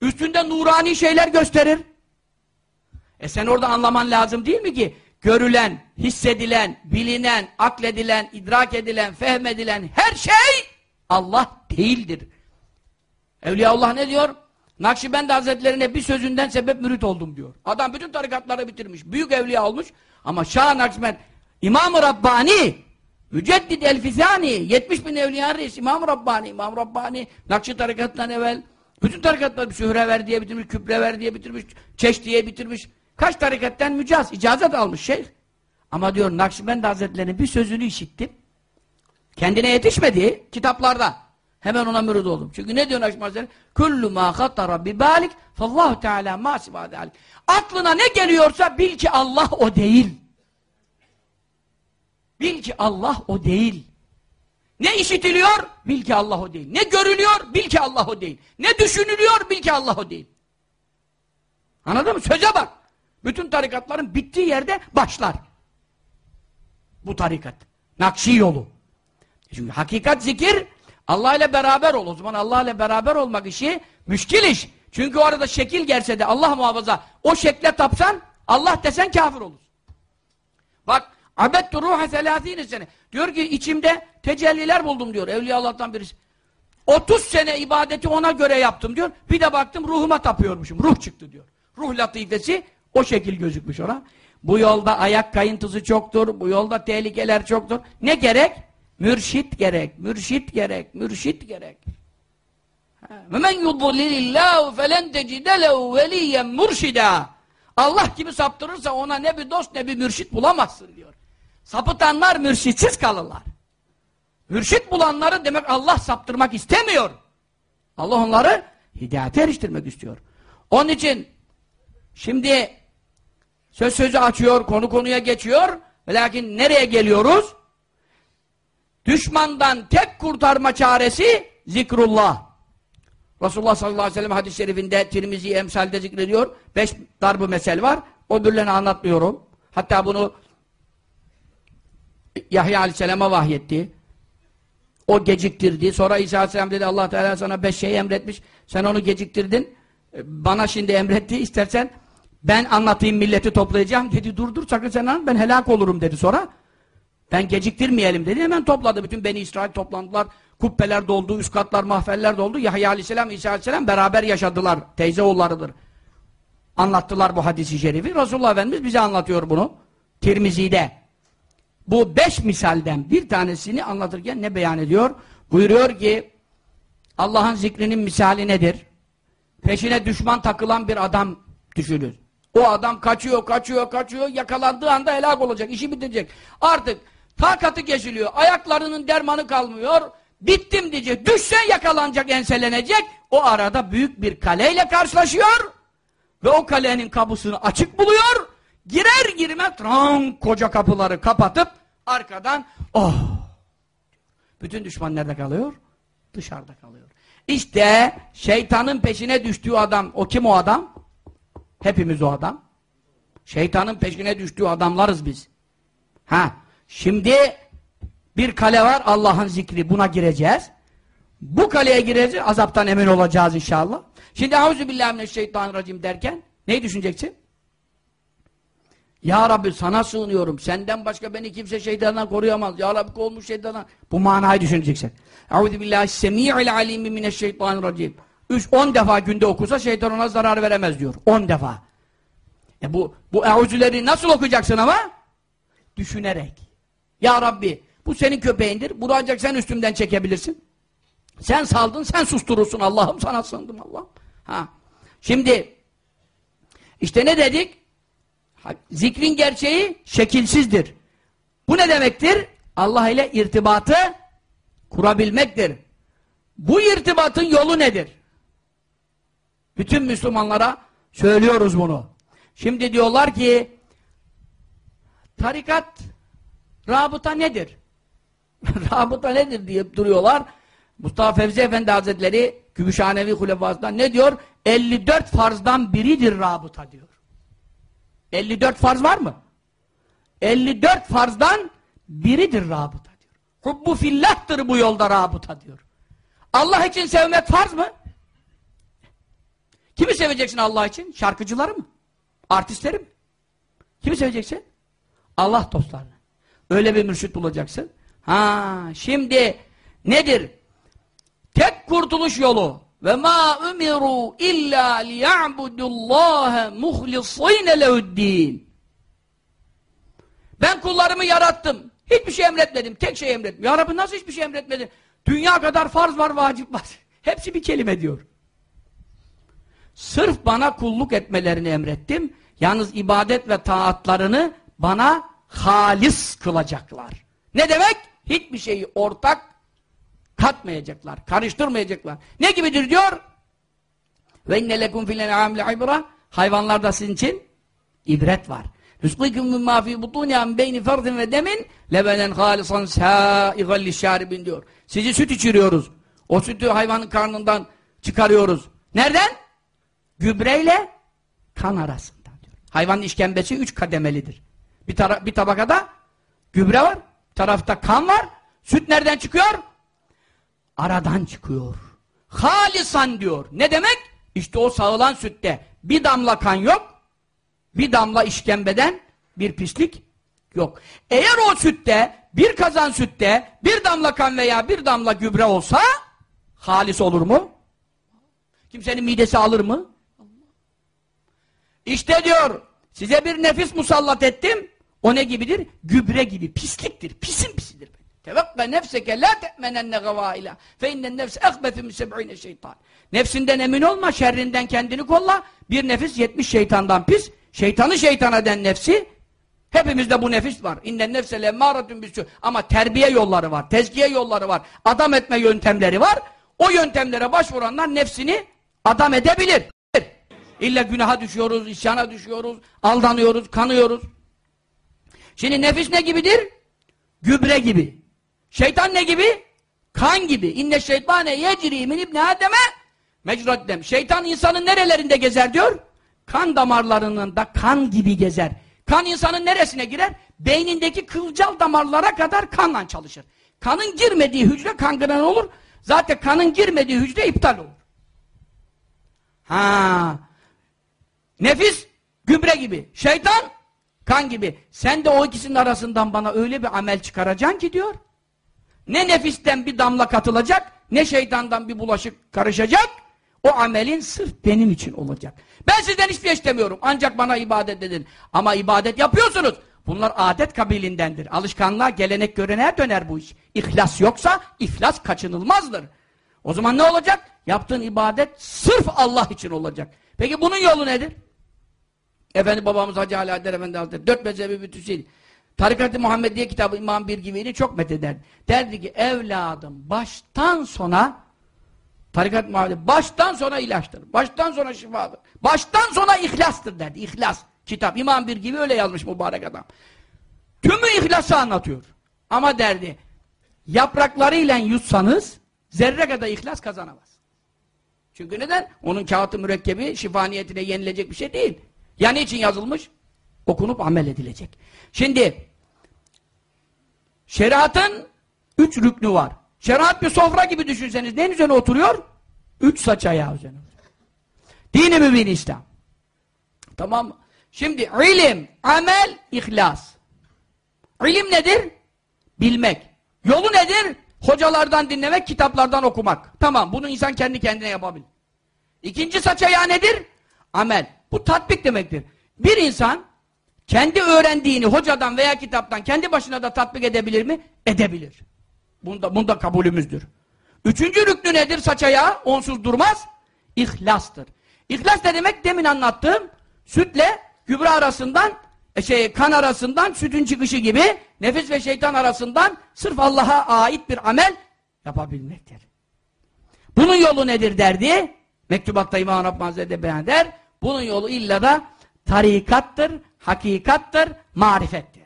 Üstünde nurani şeyler gösterir. E sen orada anlaman lazım değil mi ki? Görülen, hissedilen, bilinen, akledilen, idrak edilen, fehmedilen her şey Allah değildir. Evliyaullah ne diyor? Nakşibendi Hazretlerine bir sözünden sebep mürit oldum diyor. Adam bütün tarikatları bitirmiş. Büyük evliya olmuş. Ama Şah Nakşibend İmam-ı Rabbani Müceddid el-Fizani 70 bin evliya reis İmam-ı Rabbani İmam-ı Rabbani Nakşi tarikatından evvel bütün tarikatları Sührever diye bitirmiş, Kübrever diye bitirmiş, Çeş diye bitirmiş. Kaç tarikatten mücaz, icazet almış şeyh. Ama diyor Nakşibend Hazretleri'nin bir sözünü işittim. Kendine yetişmedi kitaplarda. Hemen ona mürid oldum. Çünkü ne diyor Nakşibend Hazretleri? Kullu ma khattara bi balik fallahu teala ma sibadalik. Aklına ne geliyorsa bil ki Allah o değil. Bil ki Allah o değil. Ne işitiliyor? Bil ki Allah o değil. Ne görülüyor? Bil ki Allah o değil. Ne düşünülüyor? Bil ki Allah o değil. Anladın mı? Söze bak. Bütün tarikatların bittiği yerde başlar. Bu tarikat. Nakşi yolu. Çünkü hakikat zikir Allah ile beraber ol. O zaman Allah ile beraber olmak işi müşkil iş. Çünkü o arada şekil gelse de Allah muhafaza o şekle tapsan Allah desen kafir olur. Bak abettu ruha selâzîne sene. Diyor ki içimde tecelliler buldum diyor. Evliya Allah'tan birisi. 30 sene ibadeti ona göre yaptım diyor. Bir de baktım ruhuma tapıyormuşum. Ruh çıktı diyor. Ruh latifesi o şekil gözükmüş ona. Bu yolda ayak kayıntısı çoktur. Bu yolda tehlikeler çoktur. Ne gerek? Mürşit gerek. Mürşit gerek. Mürşit gerek. وَمَنْ يُضُلِلِ اللّٰهُ فَلَنْ تَجِدَ لَهُ وَلِيًّا مُرْشِدًا Allah gibi saptırırsa ona ne bir dost ne bir mürşit bulamazsın diyor. Sapıtanlar mürşitsiz kalırlar. Mürşit bulanları demek Allah saptırmak istemiyor. Allah onları hidayete eriştirmek istiyor. Onun için şimdi söz sözü açıyor, konu konuya geçiyor. Lakin nereye geliyoruz? Düşmandan tek kurtarma çaresi zikrullah. Resulullah sallallahu aleyhi ve sellem hadis-i şerifinde Tirmizi emsalde zikrediyor. Beş darbu mesel var. O birilerini anlatmıyorum. Hatta bunu Yahya aleyhisselama vahyetti. O geciktirdi. Sonra İsa aleyhisselam dedi Allah Teala sana beş şey emretmiş. Sen onu geciktirdin. Bana şimdi emretti. İstersen ben anlatayım milleti toplayacağım. Dedi dur dur sakın sen anlat ben helak olurum dedi sonra. Ben geciktirmeyelim dedi. Hemen topladı. Bütün Beni İsrail toplandılar. Kubbeler doldu, üst katlar, mahfeller doldu. Yahya aleyhisselam, İsa aleyhisselam beraber yaşadılar. Teyze oğullarıdır. Anlattılar bu hadisi şerifi. Resulullah Efendimiz bize anlatıyor bunu. Tirmizi'de. Bu beş misalden bir tanesini anlatırken ne beyan ediyor? Buyuruyor ki Allah'ın zikrinin misali nedir? Peşine düşman takılan bir adam düşünün. O adam kaçıyor, kaçıyor, kaçıyor. Yakalandığı anda helak olacak. işi bitirecek. Artık takatı kesiliyor. Ayaklarının dermanı kalmıyor. Bittim diyecek. Düşse yakalanacak, enselenecek. O arada büyük bir kaleyle karşılaşıyor. Ve o kalenin kapısını açık buluyor. Girer girmez tram koca kapıları kapatıp arkadan oh bütün düşman nerede kalıyor? Dışarıda kalıyor. İşte şeytanın peşine düştüğü adam, o kim o adam? Hepimiz o adam. Şeytanın peşine düştüğü adamlarız biz. Ha, şimdi bir kale var Allah'ın zikri buna gireceğiz. Bu kaleye gireceğiz azaptan emin olacağız inşallah. Şimdi Euzubillahimineşşeytanirracim derken neyi düşüneceksin? Ya Rabbi sana sığınıyorum. Senden başka beni kimse şeytandan koruyamaz. Ya Rabbi olmuş şeytandan. Bu manayı düşüneceksin. Euzubillahissemi'il alimi mineşşeytanirracim. 3-10 defa günde okusa şeytan ona zarar veremez diyor. 10 defa. E bu, bu euzüleri nasıl okuyacaksın ama? Düşünerek. Ya Rabbi bu senin köpeğindir. Bunu ancak sen üstümden çekebilirsin. Sen saldın, sen susturursun Allah'ım sana sığındım Allah'ım. Ha. Şimdi işte ne dedik? Zikrin gerçeği şekilsizdir. Bu ne demektir? Allah ile irtibatı kurabilmektir. Bu irtibatın yolu nedir? Bütün Müslümanlara söylüyoruz bunu. Şimdi diyorlar ki tarikat rabıta nedir? [LAUGHS] rabıta nedir diye duruyorlar. Mustafa Fevzi Efendi Hazretleri Gümüşhanevi Hulefası'ndan ne diyor? 54 farzdan biridir rabıta diyor. 54 farz var mı? 54 farzdan biridir rabıta diyor. Hubbu fillahtır bu yolda rabıta diyor. Allah için sevmek farz mı? Kimi seveceksin Allah için? Şarkıcıları mı? Artistleri mi? Kimi seveceksin? Allah dostlarını. Öyle bir mürşit bulacaksın. Ha, şimdi nedir? Tek kurtuluş yolu ve ma umiru illa liya'budullaha muhlisîne lehu'd-din. Ben kullarımı yarattım. Hiçbir şey emretmedim. Tek şey emrettim. Ya Rabbi nasıl hiçbir şey emretmedin? Dünya kadar farz var, vacip var. [LAUGHS] Hepsi bir kelime diyor. Sırf bana kulluk etmelerini emrettim. Yalnız ibadet ve taatlarını bana halis kılacaklar. Ne demek? Hiçbir şeyi ortak katmayacaklar, karıştırmayacaklar. Ne gibidir diyor? Ve inne lekum fil en'amil ibra hayvanlarda sizin için ibret var. Rızkıkum mimma fi butuniha beyni fardin ve demin lebenen halisan sa'igan lişaribin diyor. Sizi süt içiriyoruz. O sütü hayvanın karnından çıkarıyoruz. Nereden? Gübreyle kan arasından diyor. Hayvanın işkembesi üç kademelidir. Bir, bir tabakada gübre var, tarafta kan var. Süt nereden çıkıyor? Aradan çıkıyor. Halisan diyor. Ne demek? İşte o sağılan sütte bir damla kan yok, bir damla işkembeden bir pislik yok. Eğer o sütte, bir kazan sütte, bir damla kan veya bir damla gübre olsa, halis olur mu? Kimsenin midesi alır mı? İşte diyor, size bir nefis musallat ettim, o ne gibidir? Gübre gibi, pisliktir, pisin pisidir. Tevekka nefseke la te'menenne gavaila fe innen nefse ekbefi min seb'ine şeytan. Nefsinden emin olma, şerrinden kendini kolla. Bir nefis yetmiş şeytandan pis. Şeytanı şeytana den nefsi hepimizde bu nefis var. İnnen nefse lemmâretun bisû. Ama terbiye yolları var, tezkiye yolları var, adam etme yöntemleri var. O yöntemlere başvuranlar nefsini adam edebilir. İlla günaha düşüyoruz, isyana düşüyoruz, aldanıyoruz, kanıyoruz. Şimdi nefis ne gibidir? Gübre gibi. Şeytan ne gibi? Kan gibi. İnne şeytane yecri min ibni Adem'e mecraddem. Şeytan insanın nerelerinde gezer diyor? Kan damarlarının da kan gibi gezer. Kan insanın neresine girer? Beynindeki kılcal damarlara kadar kanla çalışır. Kanın girmediği hücre kangren olur. Zaten kanın girmediği hücre iptal olur. Ha. Nefis gübre gibi. Şeytan kan gibi. Sen de o ikisinin arasından bana öyle bir amel çıkaracaksın ki diyor. Ne nefisten bir damla katılacak, ne şeytandan bir bulaşık karışacak. O amelin sırf benim için olacak. Ben sizden hiçbir şey istemiyorum. Ancak bana ibadet edin. Ama ibadet yapıyorsunuz. Bunlar adet kabilindendir. Alışkanlığa, gelenek, göreneğe döner bu iş. İhlas yoksa iflas kaçınılmazdır. O zaman ne olacak? Yaptığın ibadet sırf Allah için olacak. Peki bunun yolu nedir? Efendi babamız Hacı Ali Adder Efendi Hazretleri dört mezhebi bütüsüydü. Tarikat-ı Muhammediye kitabı İmam Bir Gibi'ni çok methederdi. Derdi ki evladım baştan sona tarikat Muhammediye baştan sona ilaçtır. Baştan sona şifadır. Baştan sona ihlastır derdi. İhlas. Kitap İmam Bir Gibi öyle yazmış mübarek adam. Tümü ihlası anlatıyor. Ama derdi yapraklarıyla yutsanız zerre kadar ihlas kazanamaz. Çünkü neden? Onun kağıtı mürekkebi şifa niyetine yenilecek bir şey değil. Ya niçin yazılmış? Okunup amel edilecek. Şimdi Şeriatın üç rüknü var. Şeriat bir sofra gibi düşünseniz neyin üzerine oturuyor? Üç saç ayağı üzerine. Dini mümin İslam. Tamam? Şimdi ilim, amel, ihlas. İlim nedir? Bilmek. Yolu nedir? Hocalardan dinlemek, kitaplardan okumak. Tamam, bunu insan kendi kendine yapabilir. İkinci saç ayağı nedir? Amel. Bu tatbik demektir. Bir insan kendi öğrendiğini hocadan veya kitaptan kendi başına da tatbik edebilir mi? Edebilir. Bunda, bunda kabulümüzdür. Üçüncü rüknü nedir saç ayağı? Onsuz durmaz. İhlastır. İhlas ne demek? Demin anlattığım sütle gübre arasından e, şey kan arasından sütün çıkışı gibi nefis ve şeytan arasından sırf Allah'a ait bir amel yapabilmektir. Bunun yolu nedir derdi? Mektubatta İmam Rabbim Hazretleri beyan eder. Bunun yolu illa da tarikattır, hakikattır, marifettir.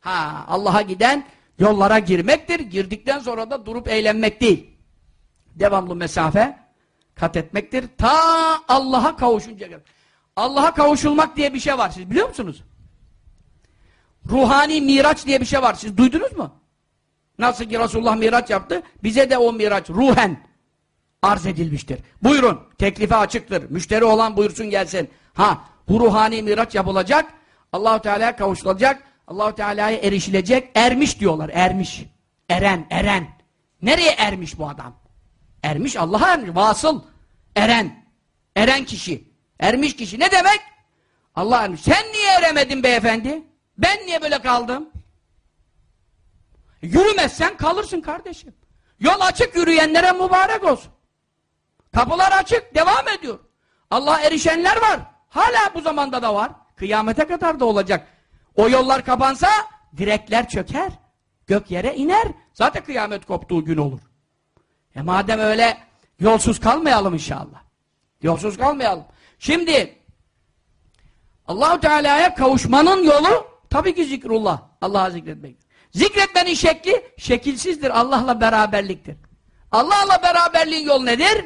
Ha, Allah'a giden yollara girmektir. Girdikten sonra da durup eğlenmek değil. Devamlı mesafe kat etmektir. Ta Allah'a kavuşunca kadar. Allah'a kavuşulmak diye bir şey var. Siz biliyor musunuz? Ruhani miraç diye bir şey var. Siz duydunuz mu? Nasıl ki Resulullah miraç yaptı, bize de o miraç ruhen arz edilmiştir. Buyurun, teklife açıktır. Müşteri olan buyursun gelsin. Ha, bu ruhani miraç yapılacak, Allahu Teala'ya kavuşulacak, Allahu Teala'ya erişilecek, ermiş diyorlar, ermiş. Eren, eren. Nereye ermiş bu adam? Ermiş, Allah'a ermiş, vasıl. Eren. Eren kişi. Ermiş kişi. Ne demek? Allah ermiş. Sen niye eremedin beyefendi? Ben niye böyle kaldım? Yürümezsen kalırsın kardeşim. Yol açık yürüyenlere mübarek olsun. Kapılar açık, devam ediyor. Allah'a erişenler var. Hala bu zamanda da var. Kıyamete kadar da olacak. O yollar kapansa direkler çöker. Gök yere iner. Zaten kıyamet koptuğu gün olur. E madem öyle yolsuz kalmayalım inşallah. Yolsuz kalmayalım. Şimdi Allahu Teala'ya kavuşmanın yolu tabii ki zikrullah. Allah'a zikretmek. Zikretmenin şekli şekilsizdir. Allah'la beraberliktir. Allah'la beraberliğin yol nedir?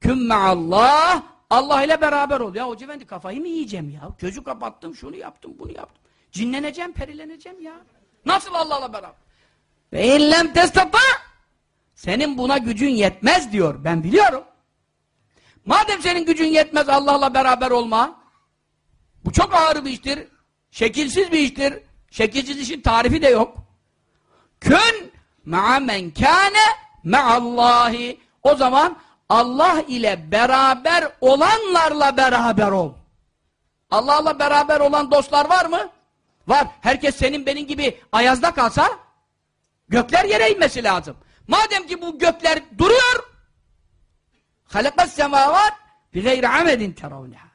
Kümme Allah Allah ile beraber ol. Ya Hoca Efendi kafayı mı yiyeceğim ya? Gözü kapattım, şunu yaptım, bunu yaptım. Cinleneceğim, perileneceğim ya. Nasıl Allah'la beraber? Ve illem testata senin buna gücün yetmez diyor. Ben biliyorum. Madem senin gücün yetmez Allah'la beraber olma, bu çok ağır bir iştir. Şekilsiz bir iştir. Şekilsiz işin tarifi de yok. Kün ma'a men kâne me'allahi. O zaman Allah ile beraber olanlarla beraber ol. Allah'la beraber olan dostlar var mı? Var. Herkes senin benim gibi ayazda kalsa gökler yere inmesi lazım. Madem ki bu gökler duruyor halakas semavat bi gayri amedin teravneha.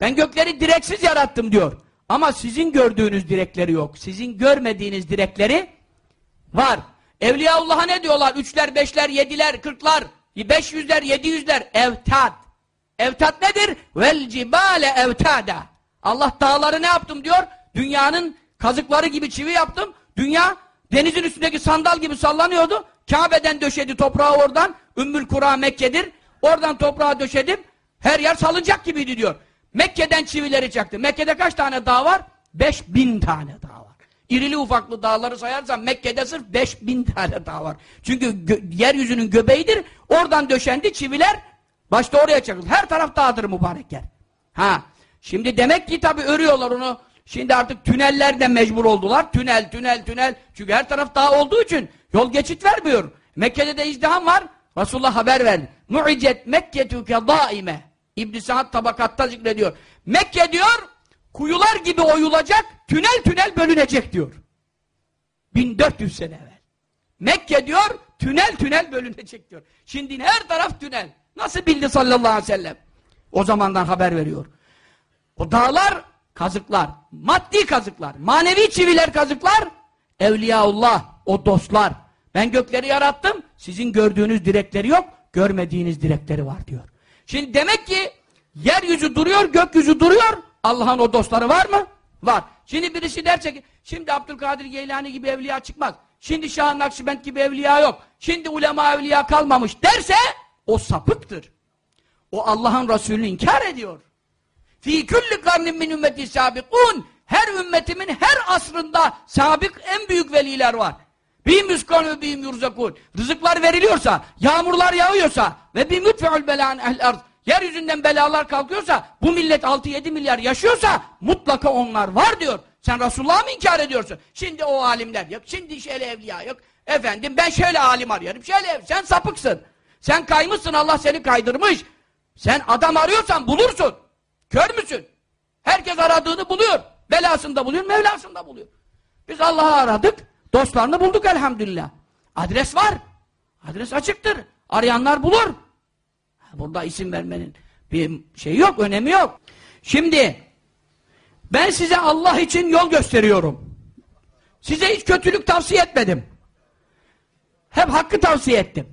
Ben gökleri direksiz yarattım diyor. Ama sizin gördüğünüz direkleri yok. Sizin görmediğiniz direkleri var. Evliyaullah'a ne diyorlar? Üçler, beşler, yediler, kırklar, beş yüzler, yedi yüzler. Evtad. Evtad nedir? Vel cibale evtada. Allah dağları ne yaptım diyor? Dünyanın kazıkları gibi çivi yaptım. Dünya denizin üstündeki sandal gibi sallanıyordu. Kabe'den döşedi toprağı oradan. Ümmül Kura Mekke'dir. Oradan toprağı döşedim. Her yer salıncak gibiydi diyor. Mekke'den çivileri çaktı. Mekke'de kaç tane dağ var? Beş bin tane dağ var. İrili ufaklı dağları sayarsan Mekke'de sırf beş bin tane dağ var. Çünkü gö yeryüzünün göbeğidir. Oradan döşendi çiviler. Başta oraya çakıldı. Her taraf dağdır mübarek yer. Ha. Şimdi demek ki tabi örüyorlar onu. Şimdi artık tüneller de mecbur oldular. Tünel, tünel, tünel. Çünkü her taraf dağ olduğu için yol geçit vermiyor. Mekke'de de izdiham var. Resulullah haber verdi. Mu'icet Mekketuke daime. İbn-i Sa'd tabakatta zikrediyor. Mekke diyor, kuyular gibi oyulacak, tünel tünel bölünecek diyor. 1400 sene evvel. Mekke diyor, tünel tünel bölünecek diyor. Şimdi her taraf tünel. Nasıl bildi sallallahu aleyhi ve sellem? O zamandan haber veriyor. O dağlar kazıklar, maddi kazıklar, manevi çiviler kazıklar, Evliyaullah, o dostlar. Ben gökleri yarattım, sizin gördüğünüz direkleri yok, görmediğiniz direkleri var diyor. Şimdi demek ki yeryüzü duruyor, gökyüzü duruyor. Allah'ın o dostları var mı? Var. Şimdi birisi derse ki, şimdi Abdülkadir Geylani gibi evliya çıkmaz. Şimdi Şah Nakşibend gibi evliya yok. Şimdi ulema evliya kalmamış derse, o sapıktır. O Allah'ın Resulünü inkar ediyor. Fî külli karnin min ümmeti sabikun. Her ümmetimin her asrında sabık en büyük veliler var. Bihim yüskân ve bihim yurzakûn. Rızıklar veriliyorsa, yağmurlar yağıyorsa ve bir mütfe'ül belâ'n ehl arz. Yeryüzünden belalar kalkıyorsa, bu millet 6-7 milyar yaşıyorsa mutlaka onlar var diyor. Sen Resulullah'ı mı inkar ediyorsun? Şimdi o alimler yok, şimdi şöyle evliya yok. Efendim ben şöyle alim arıyorum, şöyle ev. Sen sapıksın. Sen kaymışsın, Allah seni kaydırmış. Sen adam arıyorsan bulursun. Kör müsün? Herkes aradığını buluyor. Belasında buluyor, Mevlasında buluyor. Biz Allah'ı aradık. Dostlarını bulduk elhamdülillah. Adres var. Adres açıktır. Arayanlar bulur. Burada isim vermenin bir şey yok, önemi yok. Şimdi Ben size Allah için yol gösteriyorum. Size hiç kötülük tavsiye etmedim. Hep hakkı tavsiye ettim.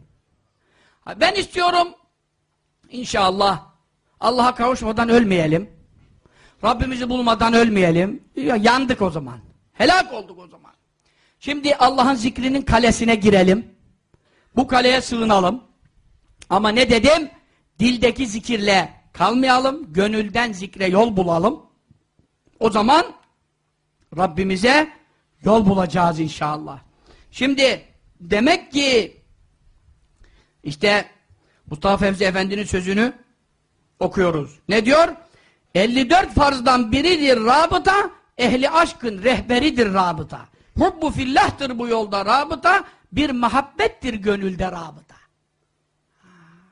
Ben istiyorum inşallah Allah'a kavuşmadan ölmeyelim. Rabbimizi bulmadan ölmeyelim. Ya, yandık o zaman. Helak olduk o zaman. Şimdi Allah'ın zikrinin kalesine girelim. Bu kaleye sığınalım. Ama ne dedim? Dildeki zikirle kalmayalım. Gönülden zikre yol bulalım. O zaman Rabbimize yol bulacağız inşallah. Şimdi demek ki işte Mustafa Fevzi Efendi'nin sözünü okuyoruz. Ne diyor? 54 farzdan biridir rabıta, ehli aşkın rehberidir rabıta. Hubbu fillahtır bu yolda rabıta, bir muhabbettir gönülde rabıta.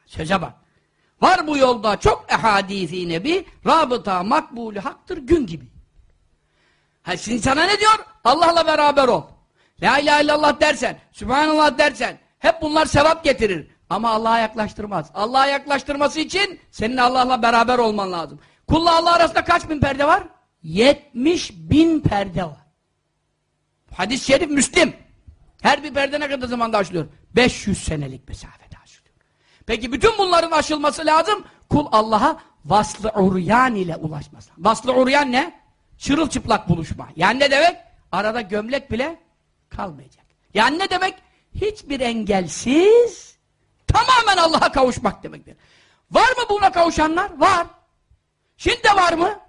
Söze bak. Var bu yolda çok ehadisi nebi, rabıta makbulü haktır gün gibi. Ha şimdi sana ne diyor? Allah'la beraber ol. La ilahe illallah dersen, Sübhanallah dersen, hep bunlar sevap getirir. Ama Allah'a yaklaştırmaz. Allah'a yaklaştırması için senin Allah'la beraber olman lazım. Kulla Allah arasında kaç bin perde var? 70 bin perde var. Hadis-i şerif Müslim. Her bir perde ne kadar zamanda aşılıyor? 500 senelik mesafede aşılıyor. Peki bütün bunların aşılması lazım. Kul Allah'a vaslı uryan ile ulaşması. Vaslı uryan ne? Çırılçıplak buluşma. Yani ne demek? Arada gömlek bile kalmayacak. Yani ne demek? Hiçbir engelsiz tamamen Allah'a kavuşmak demektir. Var mı buna kavuşanlar? Var. Şimdi de var mı?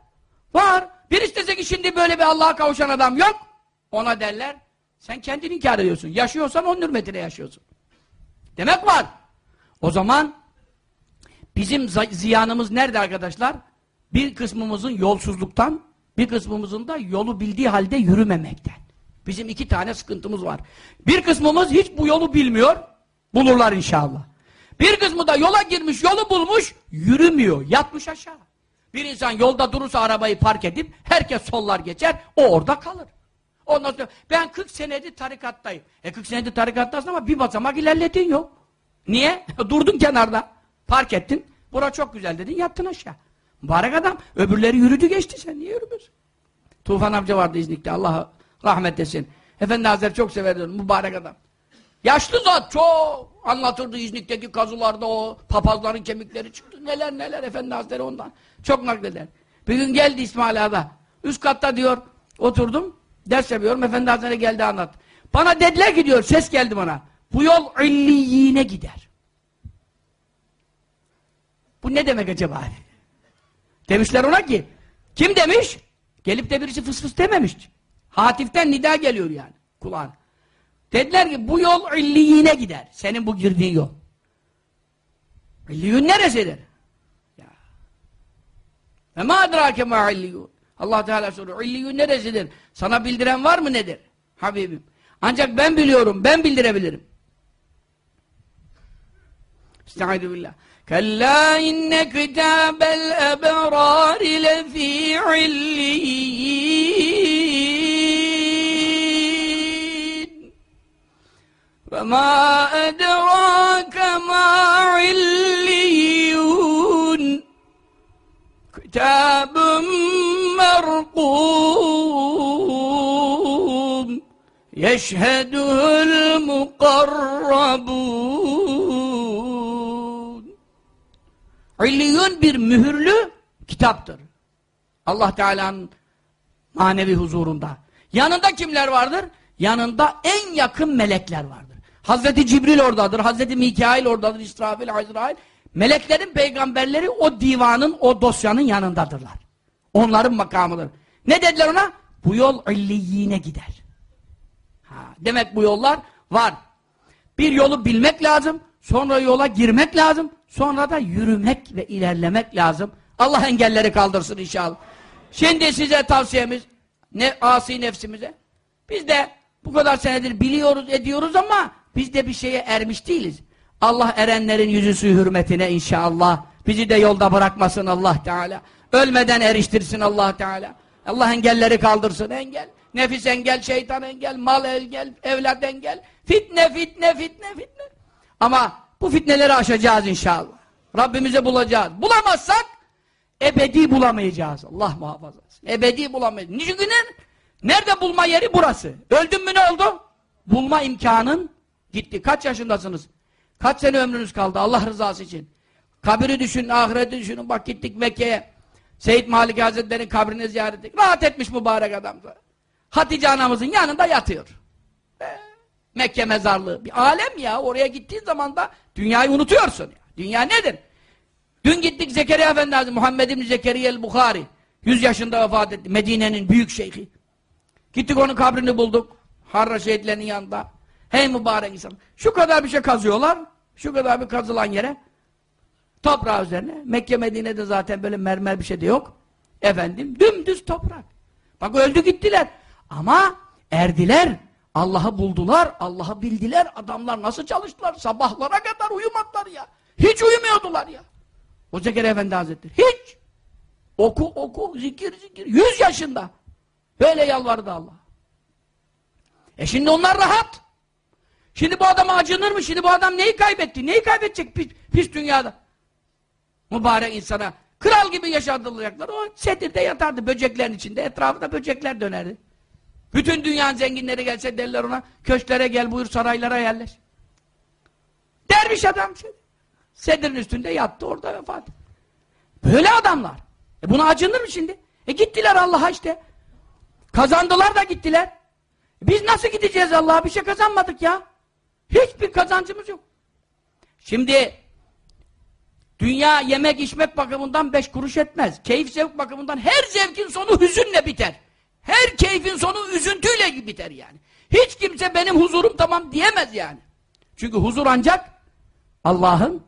Var. Bir istese ki şimdi böyle bir Allah'a kavuşan adam yok. Ona derler, sen kendini inkar ediyorsun. Yaşıyorsan onun hürmetine yaşıyorsun. Demek var. O zaman bizim ziyanımız nerede arkadaşlar? Bir kısmımızın yolsuzluktan, bir kısmımızın da yolu bildiği halde yürümemekten. Bizim iki tane sıkıntımız var. Bir kısmımız hiç bu yolu bilmiyor, bulurlar inşallah. Bir kısmı da yola girmiş, yolu bulmuş, yürümüyor, yatmış aşağı. Bir insan yolda durursa arabayı park edip, herkes sollar geçer, o orada kalır. Ondan sonra ben 40 senedir tarikattayım. E 40 senedir tarikattasın ama bir basamak ilerledin yok. Niye? [LAUGHS] Durdun kenarda. Park ettin. Bura çok güzel dedin yattın aşağı. Mübarek adam. Öbürleri yürüdü geçti sen niye yürümüyorsun? Tufan amca vardı İznik'te. Allah rahmet etsin. Efendi Hazretleri çok severdi. Mübarek adam. Yaşlı zat çok anlatırdı İznik'teki kazılarda o papazların kemikleri çıktı. Neler neler Efendi Hazretleri ondan. Çok nakleder. Bir gün geldi İsmail Ağa'da. Üst katta diyor oturdum. Ders yapıyorum. Efendi Hazretleri geldi anlat. Bana dediler ki diyor ses geldi bana. Bu yol illiyine gider. Bu ne demek acaba? Demişler ona ki kim demiş? Gelip de birisi fıs fıs dememiş. Hatiften nida geliyor yani kulağına. Dediler ki bu yol illiyine gider. Senin bu girdiğin yol. İlliyun neresidir? Ve ma adrake ma illiyun. Allah Teala soruyor. İlliyun neresidir? Sana bildiren var mı nedir? Habibim. Ancak ben biliyorum. Ben bildirebilirim. Estaizu billah. كلا إن كتاب الأبرار لفي عليين. فما أدراك ما عليون. كتاب مرقوم. يشهده المقربون. İlliyun bir mühürlü kitaptır. Allah Teala'nın manevi huzurunda. Yanında kimler vardır? Yanında en yakın melekler vardır. Hazreti Cibril oradadır, Hazreti Mikail oradadır, İsrafil, Azrail. Meleklerin peygamberleri o divanın, o dosyanın yanındadırlar. Onların makamıdır. Ne dediler ona? Bu yol illiyine gider. Ha, demek bu yollar var. Bir yolu bilmek lazım, sonra yola girmek lazım, sonra da yürümek ve ilerlemek lazım. Allah engelleri kaldırsın inşallah. Şimdi size tavsiyemiz, ne asi nefsimize. Biz de bu kadar senedir biliyoruz, ediyoruz ama biz de bir şeye ermiş değiliz. Allah erenlerin yüzüsü hürmetine inşallah. Bizi de yolda bırakmasın Allah Teala. Ölmeden eriştirsin Allah Teala. Allah engelleri kaldırsın engel. Nefis engel, şeytan engel, mal engel, evlat engel. Fitne, fitne, fitne, fitne. Ama bu fitneleri aşacağız inşallah. Rabbimize bulacağız. Bulamazsak Ebedi bulamayacağız. Allah muhafaza etsin. Ebedi bulamayacağız. Çünkü ne? Nerede bulma yeri burası. Öldün mü ne oldu? Bulma imkanın gitti. Kaç yaşındasınız? Kaç sene ömrünüz kaldı Allah rızası için? Kabiri düşünün, ahireti düşünün. Bak gittik Mekke'ye. Seyit Malik Hazretleri'nin kabrini ziyaret ettik. Rahat etmiş mübarek adam. Hatice anamızın yanında yatıyor. Mekke mezarlığı. Bir alem ya. Oraya gittiğin zaman da dünyayı unutuyorsun. Dünya nedir? Dün gittik Zekeriya Efendi Hazretleri, Muhammed İbni Zekeriya el-Bukhari. 100 yaşında vefat etti. Medine'nin büyük şeyhi. Gittik onun kabrini bulduk. Harra şehitlerinin yanında. Hey mübarek insan. Şu kadar bir şey kazıyorlar. Şu kadar bir kazılan yere. Toprağı üzerine. Mekke Medine'de zaten böyle mermer bir şey de yok. Efendim dümdüz toprak. Bak öldü gittiler. Ama erdiler. Allah'ı buldular. Allah'ı bildiler. Adamlar nasıl çalıştılar? Sabahlara kadar uyumadılar ya. Hiç uyumuyordular ya. O Zekeriya Efendi Hazretleri. Hiç. Oku oku zikir zikir. Yüz yaşında. Böyle yalvardı Allah. E şimdi onlar rahat. Şimdi bu adama acınır mı? Şimdi bu adam neyi kaybetti? Neyi kaybedecek pis, pis dünyada? Mübarek insana. Kral gibi yaşatılacaklar. O sedirde yatardı böceklerin içinde. Etrafında böcekler dönerdi. Bütün dünyanın zenginleri gelse derler ona köşklere gel buyur saraylara yerleş. Derviş adam. Sedirin üstünde yattı orada vefat. Böyle adamlar. E buna acınır mı şimdi? E gittiler Allah'a işte. Kazandılar da gittiler. Biz nasıl gideceğiz Allah'a? Bir şey kazanmadık ya. Hiçbir kazancımız yok. Şimdi dünya yemek içmek bakımından beş kuruş etmez. Keyif zevk bakımından her zevkin sonu hüzünle biter. Her keyfin sonu üzüntüyle biter yani. Hiç kimse benim huzurum tamam diyemez yani. Çünkü huzur ancak Allah'ın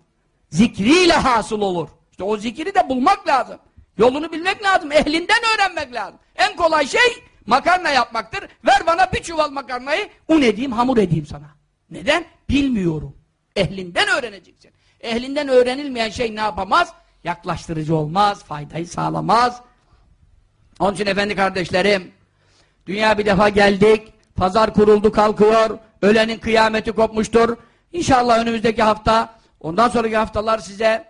zikriyle hasıl olur. İşte o zikri de bulmak lazım. Yolunu bilmek lazım. Ehlinden öğrenmek lazım. En kolay şey makarna yapmaktır. Ver bana bir çuval makarnayı un edeyim, hamur edeyim sana. Neden? Bilmiyorum. Ehlinden öğreneceksin. Ehlinden öğrenilmeyen şey ne yapamaz? Yaklaştırıcı olmaz, faydayı sağlamaz. Onun için efendi kardeşlerim, dünya bir defa geldik, pazar kuruldu kalkıyor, ölenin kıyameti kopmuştur. İnşallah önümüzdeki hafta, ondan sonraki haftalar size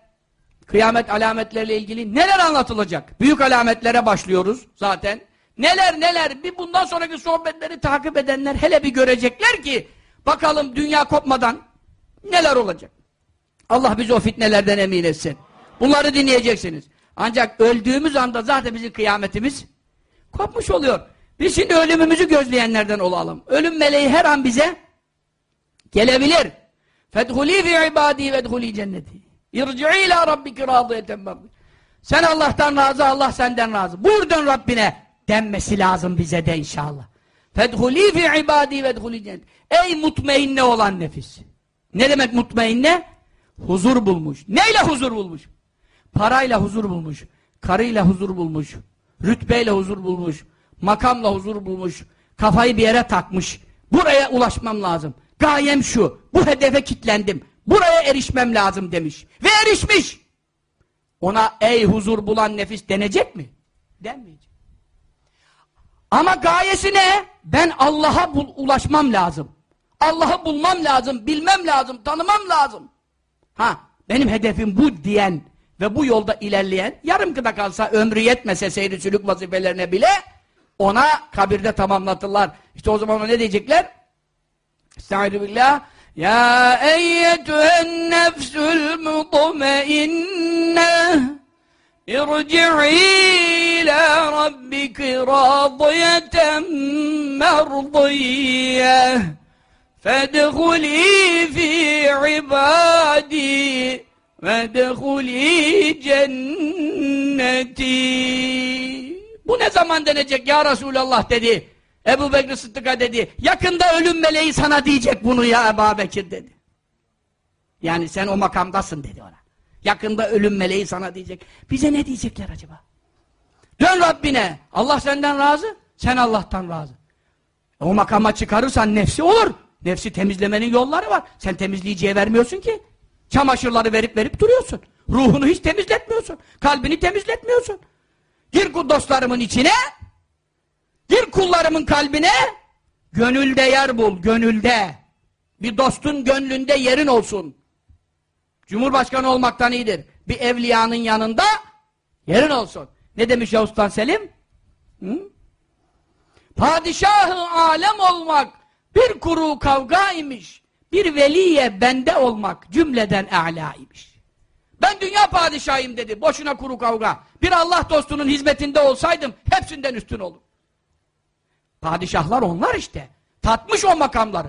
kıyamet alametleriyle ilgili neler anlatılacak? Büyük alametlere başlıyoruz zaten. Neler neler, bir bundan sonraki sohbetleri takip edenler hele bir görecekler ki, bakalım dünya kopmadan neler olacak? Allah bizi o fitnelerden emin etsin. Bunları dinleyeceksiniz. Ancak öldüğümüz anda zaten bizim kıyametimiz kopmuş oluyor. Biz şimdi ölümümüzü gözleyenlerden olalım. Ölüm meleği her an bize gelebilir. Fedhulî fi ibâdî vedhulî cenneti. İrci'i ilâ rabbiki râdiyeten merdi. Sen Allah'tan razı, Allah senden razı. Buradan Rabbine denmesi lazım bize de inşallah. Fedhulî fi ibâdî vedhulî cenneti. Ey mutmainne olan nefis. Ne demek mutmainne? Huzur bulmuş. Neyle huzur bulmuş? Parayla huzur bulmuş. Karıyla huzur bulmuş. Rütbeyle huzur bulmuş. Makamla huzur bulmuş. Kafayı bir yere takmış. Buraya ulaşmam lazım. Gayem şu. Bu hedefe kitlendim. Buraya erişmem lazım demiş. Ve erişmiş. Ona ey huzur bulan nefis denecek mi? Denmeyecek. Ama gayesi ne? Ben Allah'a ulaşmam lazım. Allah'ı bulmam lazım, bilmem lazım, tanımam lazım. Ha, benim hedefim bu diyen ve bu yolda ilerleyen yarım kıda kalsa ömrü yetmese seyri sülük vazifelerine bile ona kabirde tamamlatırlar. İşte o zaman ona ne diyecekler? Estağfirullah. Ya eyyetühen nefsül mutmainneh irci'i ila rabbiki radiyeten merdiyeh fedhulî fi ibadî Vedhuli cenneti. Bu ne zaman denecek ya Resulallah dedi. Ebu Bekir Sıddık'a dedi. Yakında ölüm meleği sana diyecek bunu ya Ebu Bekir dedi. Yani sen o makamdasın dedi ona. Yakında ölüm meleği sana diyecek. Bize ne diyecekler acaba? Dön Rabbine. Allah senden razı. Sen Allah'tan razı. E, o makama çıkarırsan nefsi olur. Nefsi temizlemenin yolları var. Sen temizleyiciye vermiyorsun ki. Çamaşırları verip verip duruyorsun. Ruhunu hiç temizletmiyorsun. Kalbini temizletmiyorsun. Gir dostlarımın içine. Gir kullarımın kalbine. Gönülde yer bul. Gönülde. Bir dostun gönlünde yerin olsun. Cumhurbaşkanı olmaktan iyidir. Bir evliyanın yanında Yerin olsun. Ne demiş Yavuz Sultan Selim? Hı? Padişahı alem olmak bir kuru kavga imiş. Bir veliye bende olmak cümleden a'la imiş. Ben dünya padişahıyım dedi. Boşuna kuru kavga. Bir Allah dostunun hizmetinde olsaydım hepsinden üstün olur. Padişahlar onlar işte. Tatmış o makamları.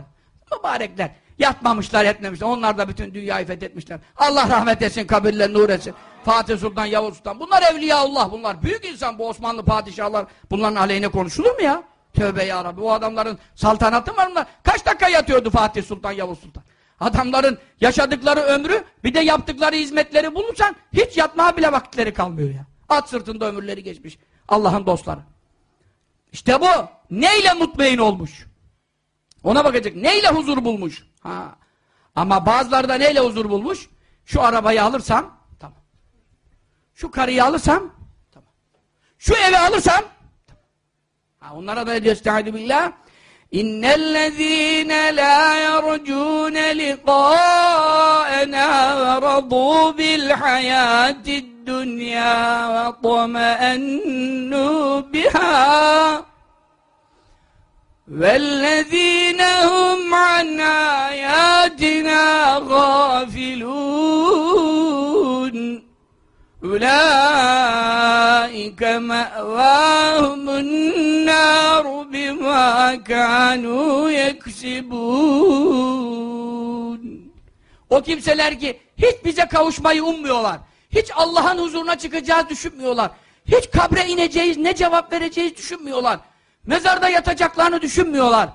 Mübarekler. Yatmamışlar etmemişler. Onlar da bütün dünyayı fethetmişler. Allah rahmet etsin, kabirler nur etsin. Fatih Sultan, Yavuz Sultan. Bunlar evliyaullah bunlar. Büyük insan bu Osmanlı padişahlar. Bunların aleyhine konuşulur mu ya? Tövbe ya Rabbi. O adamların saltanatı var mı? Kaç dakika yatıyordu Fatih Sultan, Yavuz Sultan? Adamların yaşadıkları ömrü bir de yaptıkları hizmetleri bulursan hiç yatmaya bile vakitleri kalmıyor ya. At sırtında ömürleri geçmiş. Allah'ın dostları. İşte bu. Neyle mutmain olmuş? Ona bakacak. Neyle huzur bulmuş? Ha. Ama bazıları da neyle huzur bulmuş? Şu arabayı alırsam tamam. Şu karıyı alırsam tamam. Şu evi alırsam onlara da estaizu billah İnnellezîne lâ yercûne liqâenâ ve radû bil hayâtid dünyâ ve طمأنوا بها والذين هم عن آياتنا غافلون أولئك مأواهم النار بما كانوا يكسبون O kimseler ki hiç bize kavuşmayı ummuyorlar. Hiç Allah'ın huzuruna çıkacağız düşünmüyorlar. Hiç kabre ineceğiz, ne cevap vereceğiz düşünmüyorlar. Mezarda yatacaklarını düşünmüyorlar.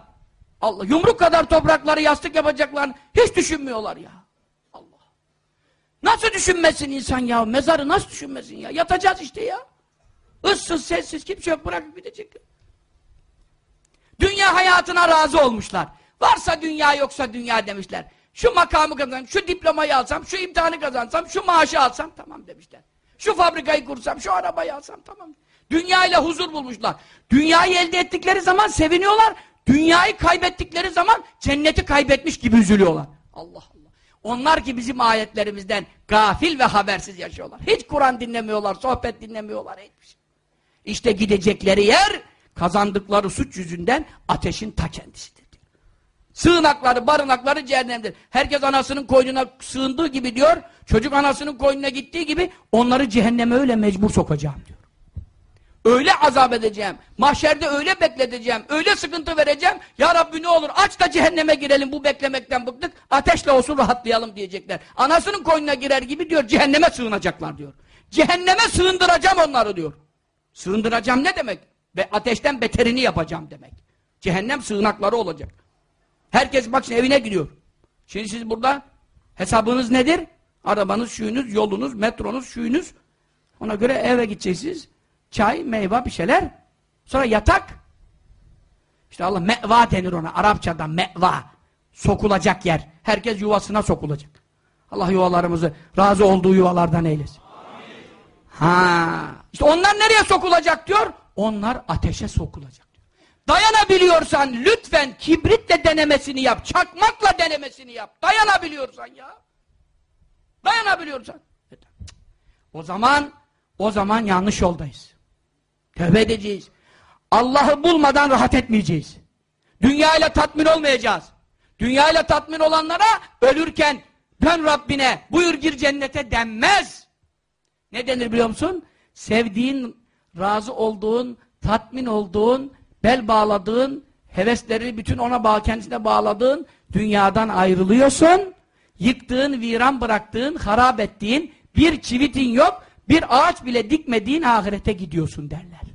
Allah yumruk kadar toprakları yastık yapacaklarını hiç düşünmüyorlar ya. Nasıl düşünmesin insan ya? Mezarı nasıl düşünmesin ya? Yatacağız işte ya. Issız, sessiz, kimse yok bırakıp gidecekler. Dünya hayatına razı olmuşlar. Varsa dünya yoksa dünya demişler. Şu makamı kazansam, şu diplomayı alsam, şu imtihanı kazansam, şu maaşı alsam tamam demişler. Şu fabrikayı kursam, şu arabayı alsam tamam. Dünya ile huzur bulmuşlar. Dünyayı elde ettikleri zaman seviniyorlar. Dünyayı kaybettikleri zaman cenneti kaybetmiş gibi üzülüyorlar. Allah Allah. Onlar ki bizim ayetlerimizden gafil ve habersiz yaşıyorlar. Hiç Kur'an dinlemiyorlar, sohbet dinlemiyorlar. Hiçbir şey. İşte gidecekleri yer kazandıkları suç yüzünden ateşin ta kendisidir. Sığınakları, barınakları cehennemdir. Herkes anasının koynuna sığındığı gibi diyor, çocuk anasının koynuna gittiği gibi onları cehenneme öyle mecbur sokacağım diyor. Öyle azap edeceğim, mahşerde öyle bekleteceğim, öyle sıkıntı vereceğim, Ya Rabbi ne olur aç da cehenneme girelim, bu beklemekten bıktık, ateşle olsun rahatlayalım diyecekler. Anasının koynuna girer gibi diyor, cehenneme sığınacaklar diyor. Cehenneme sığındıracağım onları diyor. Sığındıracağım ne demek? Ve ateşten beterini yapacağım demek. Cehennem sığınakları olacak. Herkes bak şimdi evine gidiyor. Şimdi siz burada hesabınız nedir? Arabanız, şuyunuz, yolunuz, metronuz, şuyunuz. Ona göre eve gideceksiniz. Çay, meyve, bir şeyler. Sonra yatak. İşte Allah meva denir ona. Arapçadan meva. Sokulacak yer. Herkes yuvasına sokulacak. Allah yuvalarımızı razı olduğu yuvalardan eylesin. Ha. İşte onlar nereye sokulacak diyor? Onlar ateşe sokulacak. Dayanabiliyorsan lütfen kibritle denemesini yap. Çakmakla denemesini yap. Dayanabiliyorsan ya. Dayanabiliyorsan. O zaman o zaman yanlış yoldayız. Tövbe edeceğiz. Allah'ı bulmadan rahat etmeyeceğiz. Dünyayla tatmin olmayacağız. Dünyayla tatmin olanlara ölürken dön Rabbine buyur gir cennete denmez. Ne denir biliyor musun? Sevdiğin, razı olduğun, tatmin olduğun, bel bağladığın, hevesleri bütün ona bağ, kendisine bağladığın dünyadan ayrılıyorsun. Yıktığın, viran bıraktığın, harap ettiğin, bir çivitin yok, bir ağaç bile dikmediğin ahirete gidiyorsun derler.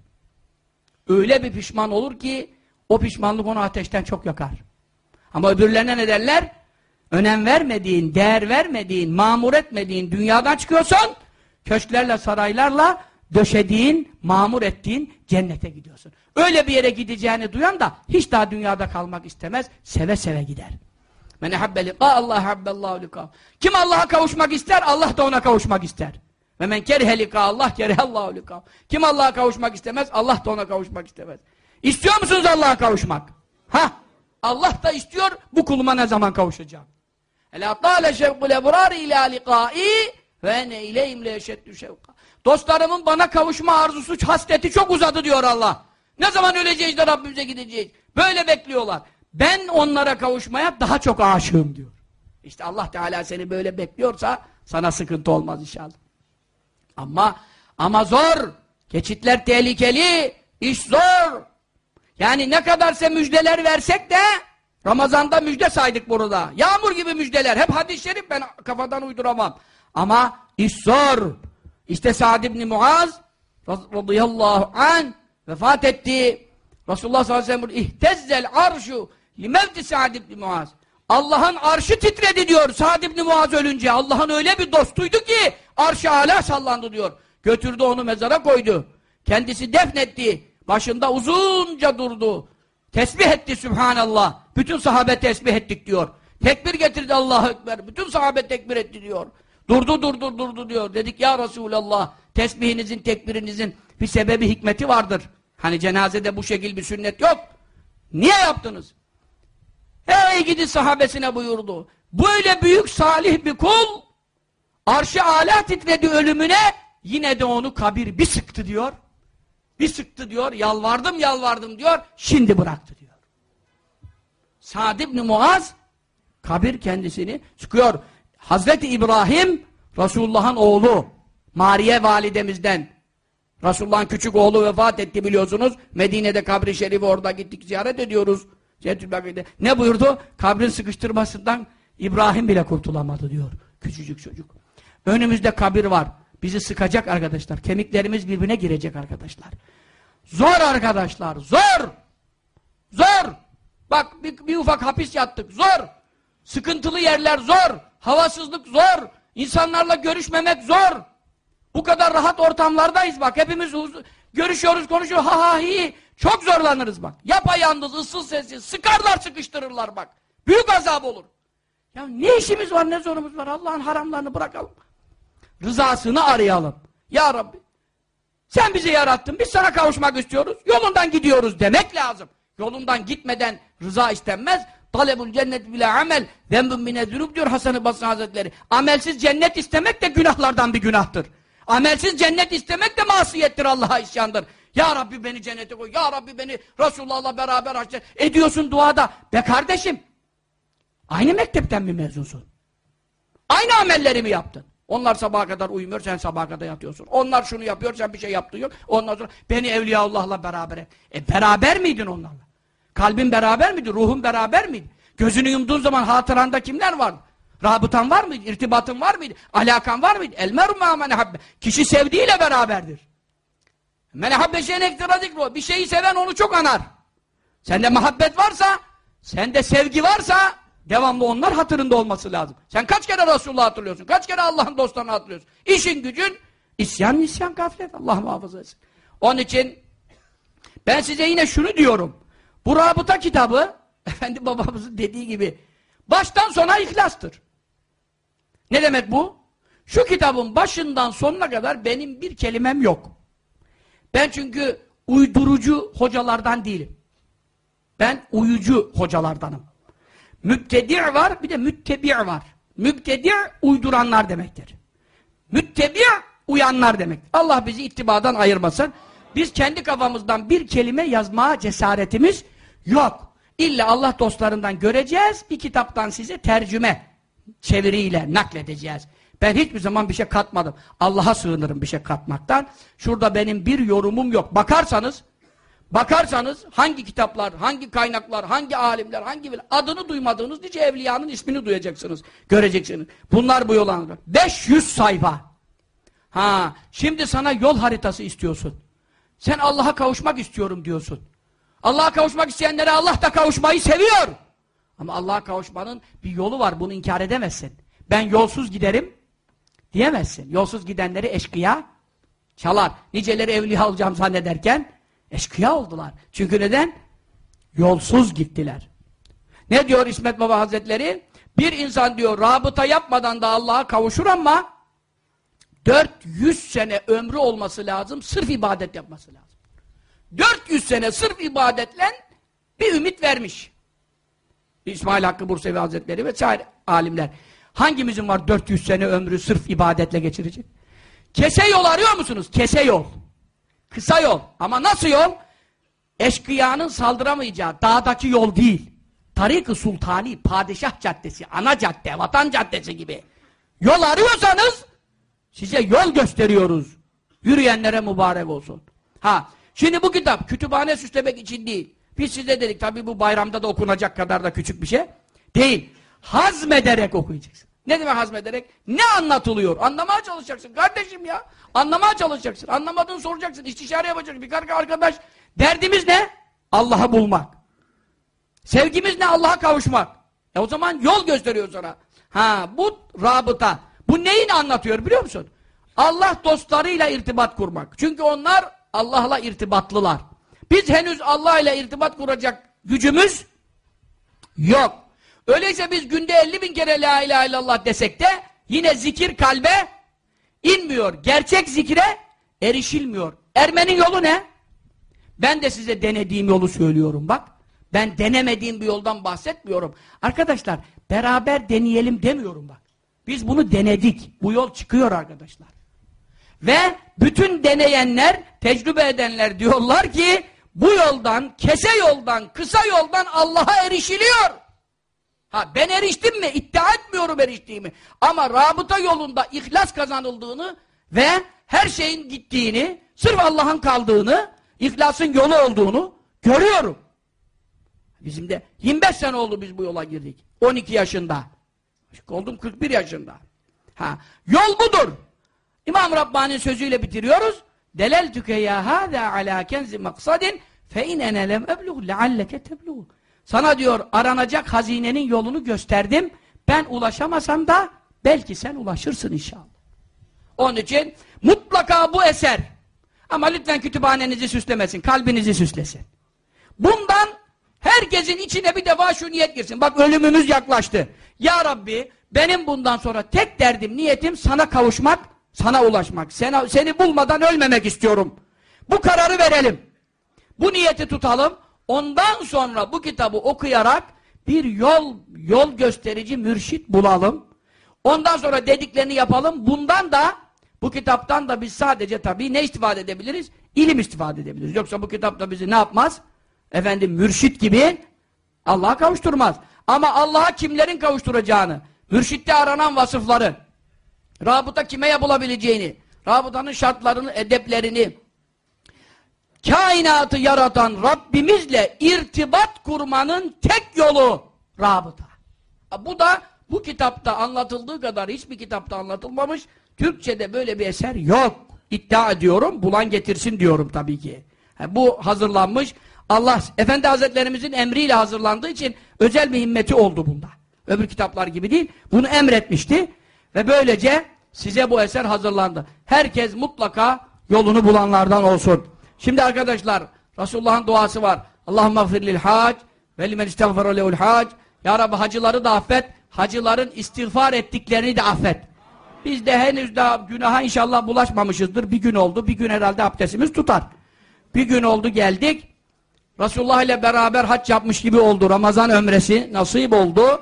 Öyle bir pişman olur ki o pişmanlık onu ateşten çok yakar. Ama öbürlerine ne derler? Önem vermediğin, değer vermediğin, mamur etmediğin dünyadan çıkıyorsun, köşklerle, saraylarla döşediğin, mamur ettiğin cennete gidiyorsun. Öyle bir yere gideceğini duyan da hiç daha dünyada kalmak istemez, seve seve gider. Men habbe liqa Allah habbellahu liqa. Kim Allah'a kavuşmak ister, Allah da ona kavuşmak ister. Ve men kerihe liqa Allah kerihallahu liqa. Kim Allah'a kavuşmak istemez, Allah da ona kavuşmak istemez. İstiyor musunuz Allah'a kavuşmak? Ha? Allah da istiyor, bu kuluma ne zaman kavuşacağım? Ela tâle şevkul ebrar ila liqâi ve ne ileyhim le şeddü şevka. Dostlarımın bana kavuşma arzusu, hasreti çok uzadı diyor Allah. Ne zaman öleceğiz de Rabbimize gideceğiz. Böyle bekliyorlar. Ben onlara kavuşmaya daha çok aşığım diyor. İşte Allah Teala seni böyle bekliyorsa sana sıkıntı olmaz inşallah. Ama ama zor. Geçitler tehlikeli. iş zor. Yani ne kadarsa müjdeler versek de Ramazan'da müjde saydık burada. Yağmur gibi müjdeler. Hep hadis-i şerif ben kafadan uyduramam. Ama iş zor. İşte Sa'd ibn Muaz radıyallahu an vefat etti. Resulullah sallallahu aleyhi ve sellem ihtezzel arşu limevti Sa'd ibn Muaz. Allah'ın arşı titredi diyor Sa'd ibn Muaz ölünce. Allah'ın öyle bir dostuydu ki arşı hala sallandı diyor. Götürdü onu mezara koydu. Kendisi defnetti. Başında uzunca durdu. Tesbih etti Sübhanallah. Bütün sahabe tesbih ettik diyor. Tekbir getirdi Allahu Ekber. Bütün sahabe tekbir etti diyor. Durdu durdu durdu diyor. Dedik ya Resulallah tesbihinizin tekbirinizin bir sebebi hikmeti vardır. Hani cenazede bu şekil bir sünnet yok. Niye yaptınız? Hey gidi sahabesine buyurdu. Böyle büyük salih bir kul arşı âlâ titredi ölümüne yine de onu kabir bir sıktı diyor. Bir sıktı diyor. Yalvardım yalvardım diyor. Şimdi bıraktı diyor. Sa'd ibn Muaz kabir kendisini sıkıyor. Hazreti İbrahim Resulullah'ın oğlu Mariye validemizden Resulullah'ın küçük oğlu vefat etti biliyorsunuz. Medine'de kabri şerifi orada gittik ziyaret ediyoruz. Ne buyurdu? Kabrin sıkıştırmasından İbrahim bile kurtulamadı diyor. Küçücük çocuk. Önümüzde kabir var. Bizi sıkacak arkadaşlar. Kemiklerimiz birbirine girecek arkadaşlar. Zor arkadaşlar. Zor. Zor. Bak bir, bir ufak hapis yattık. Zor. Sıkıntılı yerler zor. Havasızlık zor. İnsanlarla görüşmemek zor. Bu kadar rahat ortamlardayız bak. Hepimiz görüşüyoruz, konuşuyoruz. Ha ha hi. Çok zorlanırız bak. Yapayalnız, ıssız sessiz. Sıkarlar, sıkıştırırlar bak. Büyük azap olur. Ya ne işimiz var, ne zorumuz var? Allah'ın haramlarını bırakalım. Rızasını arayalım. Ya Rabbi, sen bizi yarattın, biz sana kavuşmak istiyoruz. Yolundan gidiyoruz demek lazım. Yolundan gitmeden rıza istenmez. Talebul cennet bile amel. Zembun mine zünub diyor Hasan-ı Basri Hazretleri. Amelsiz cennet istemek de günahlardan bir günahtır. Amelsiz cennet istemek de masiyettir Allah'a isyandır. Ya Rabbi beni cennete koy. Ya Rabbi beni Resulullah'la beraber açacak. Ediyorsun duada. Be kardeşim. Aynı mektepten mi mezunsun? Aynı amelleri mi yaptın? Onlar sabaha kadar uyumuyor, sen sabaha kadar yatıyorsun. Onlar şunu yapıyor, sen bir şey yaptın yok. Ondan sonra beni Evliyaullah'la beraber et. E beraber miydin onlarla? Kalbin beraber miydi? Ruhun beraber miydi? Gözünü yumduğun zaman hatıranda kimler var? Rabıtan var mıydı? İrtibatın var mıydı? Alakan var mıydı? El meru ma Kişi sevdiğiyle beraberdir. Menehabbe şeyin Bir şeyi seven onu çok anar. Sende muhabbet varsa, sende sevgi varsa devamlı onlar hatırında olması lazım. Sen kaç kere Resulullah hatırlıyorsun? Kaç kere Allah'ın dostlarını hatırlıyorsun? İşin gücün isyan isyan gaflet. Allah muhafaza etsin. Onun için ben size yine şunu diyorum. Bu rabıta kitabı [LAUGHS] efendi babamızın dediği gibi baştan sona ihlastır. Ne demek bu? Şu kitabın başından sonuna kadar benim bir kelimem yok. Ben çünkü uydurucu hocalardan değilim. Ben uyucu hocalardanım. Mübtedi' var, bir de müttebi' var. Mübtedi' uyduranlar demektir. Müttebi' uyanlar demek. Allah bizi ittibadan ayırmasın. Biz kendi kafamızdan bir kelime yazmaya cesaretimiz yok. İlla Allah dostlarından göreceğiz, bir kitaptan size tercüme çeviriyle nakledeceğiz. Ben hiçbir zaman bir şey katmadım. Allah'a sığınırım bir şey katmaktan. Şurada benim bir yorumum yok. Bakarsanız, bakarsanız hangi kitaplar, hangi kaynaklar, hangi alimler, hangi adını duymadığınız nice evliyanın ismini duyacaksınız, göreceksiniz. Bunlar bu yola 500 sayfa. Ha, şimdi sana yol haritası istiyorsun. Sen Allah'a kavuşmak istiyorum diyorsun. Allah'a kavuşmak isteyenlere Allah da kavuşmayı seviyor. Ama Allah'a kavuşmanın bir yolu var, bunu inkar edemezsin. Ben yolsuz giderim, Diyemezsin. Yolsuz gidenleri eşkıya çalar. Niceleri evliya olacağım zannederken eşkıya oldular. Çünkü neden? Yolsuz gittiler. Ne diyor İsmet Baba Hazretleri? Bir insan diyor rabıta yapmadan da Allah'a kavuşur ama 400 sene ömrü olması lazım, sırf ibadet yapması lazım. 400 sene sırf ibadetle bir ümit vermiş. İsmail Hakkı Bursevi Hazretleri ve vesaire alimler. Hangimizin var 400 sene ömrü sırf ibadetle geçirecek? Kese yol arıyor musunuz? Kese yol. Kısa yol. Ama nasıl yol? Eşkıyanın saldıramayacağı dağdaki yol değil. Tarik-ı Sultani, Padişah Caddesi, Ana Cadde, Vatan Caddesi gibi. Yol arıyorsanız size yol gösteriyoruz. Yürüyenlere mübarek olsun. Ha, şimdi bu kitap kütüphane süslemek için değil. Biz size dedik tabi bu bayramda da okunacak kadar da küçük bir şey. Değil. Hazmederek okuyacaksın. Ne demek hazmederek? Ne anlatılıyor? Anlamaya çalışacaksın kardeşim ya. Anlamaya çalışacaksın. Anlamadığını soracaksın. İstişare yapacaksın. Bir arkadaş. Derdimiz ne? Allah'ı bulmak. Sevgimiz ne? Allah'a kavuşmak. E o zaman yol gösteriyor sana. Ha bu rabıta. Bu neyini anlatıyor biliyor musun? Allah dostlarıyla irtibat kurmak. Çünkü onlar Allah'la irtibatlılar. Biz henüz Allah ile irtibat kuracak gücümüz yok. Öyleyse biz günde 50 bin kere la ilahe illallah desek de yine zikir kalbe inmiyor. Gerçek zikre erişilmiyor. Ermenin yolu ne? Ben de size denediğim yolu söylüyorum bak. Ben denemediğim bir yoldan bahsetmiyorum. Arkadaşlar beraber deneyelim demiyorum bak. Biz bunu denedik. Bu yol çıkıyor arkadaşlar. Ve bütün deneyenler, tecrübe edenler diyorlar ki bu yoldan, kese yoldan, kısa yoldan Allah'a erişiliyor. Ha ben eriştim mi? İddia etmiyorum eriştiğimi. Ama rabıta yolunda ihlas kazanıldığını ve her şeyin gittiğini, sırf Allah'ın kaldığını, ihlasın yolu olduğunu görüyorum. Bizim de 25 sene oldu biz bu yola girdik. 12 yaşında. Oldum 41 yaşında. Ha, yol budur. İmam Rabbani'nin sözüyle bitiriyoruz. Deleltüke ya hâzâ alâ kenzi maksadin fe in ene lem ebluğ lealleke tebluğ. Sana diyor aranacak hazinenin yolunu gösterdim. Ben ulaşamasam da belki sen ulaşırsın inşallah. Onun için mutlaka bu eser ama lütfen kütüphanenizi süslemesin, kalbinizi süslesin. Bundan herkesin içine bir defa şu niyet girsin. Bak ölümümüz yaklaştı. Ya Rabbi benim bundan sonra tek derdim, niyetim sana kavuşmak, sana ulaşmak. Seni, seni bulmadan ölmemek istiyorum. Bu kararı verelim. Bu niyeti tutalım. Ondan sonra bu kitabı okuyarak bir yol yol gösterici mürşit bulalım. Ondan sonra dediklerini yapalım. Bundan da bu kitaptan da biz sadece tabii ne istifade edebiliriz? İlim istifade edebiliriz. Yoksa bu kitapta bizi ne yapmaz? Efendim mürşit gibi Allah'a kavuşturmaz. Ama Allah'a kimlerin kavuşturacağını, mürşitte aranan vasıfları, rabıta kime yapılabileceğini, rabıtanın şartlarını, edeplerini, kainatı yaratan Rabbimizle irtibat kurmanın tek yolu rabıta. Bu da bu kitapta anlatıldığı kadar hiçbir kitapta anlatılmamış. Türkçe'de böyle bir eser yok. İddia ediyorum, bulan getirsin diyorum tabii ki. bu hazırlanmış. Allah, Efendi Hazretlerimizin emriyle hazırlandığı için özel bir himmeti oldu bunda. Öbür kitaplar gibi değil. Bunu emretmişti. Ve böylece size bu eser hazırlandı. Herkes mutlaka yolunu bulanlardan olsun. Şimdi arkadaşlar Resulullah'ın duası var. Allahümme gfirlil hac ve limen istagfara lehul hac. Ya Rabbi hacıları da affet. Hacıların istiğfar ettiklerini de affet. Biz de henüz daha günaha inşallah bulaşmamışızdır. Bir gün oldu. Bir gün herhalde abdestimiz tutar. Bir gün oldu geldik. Resulullah ile beraber hac yapmış gibi oldu. Ramazan ömresi nasip oldu.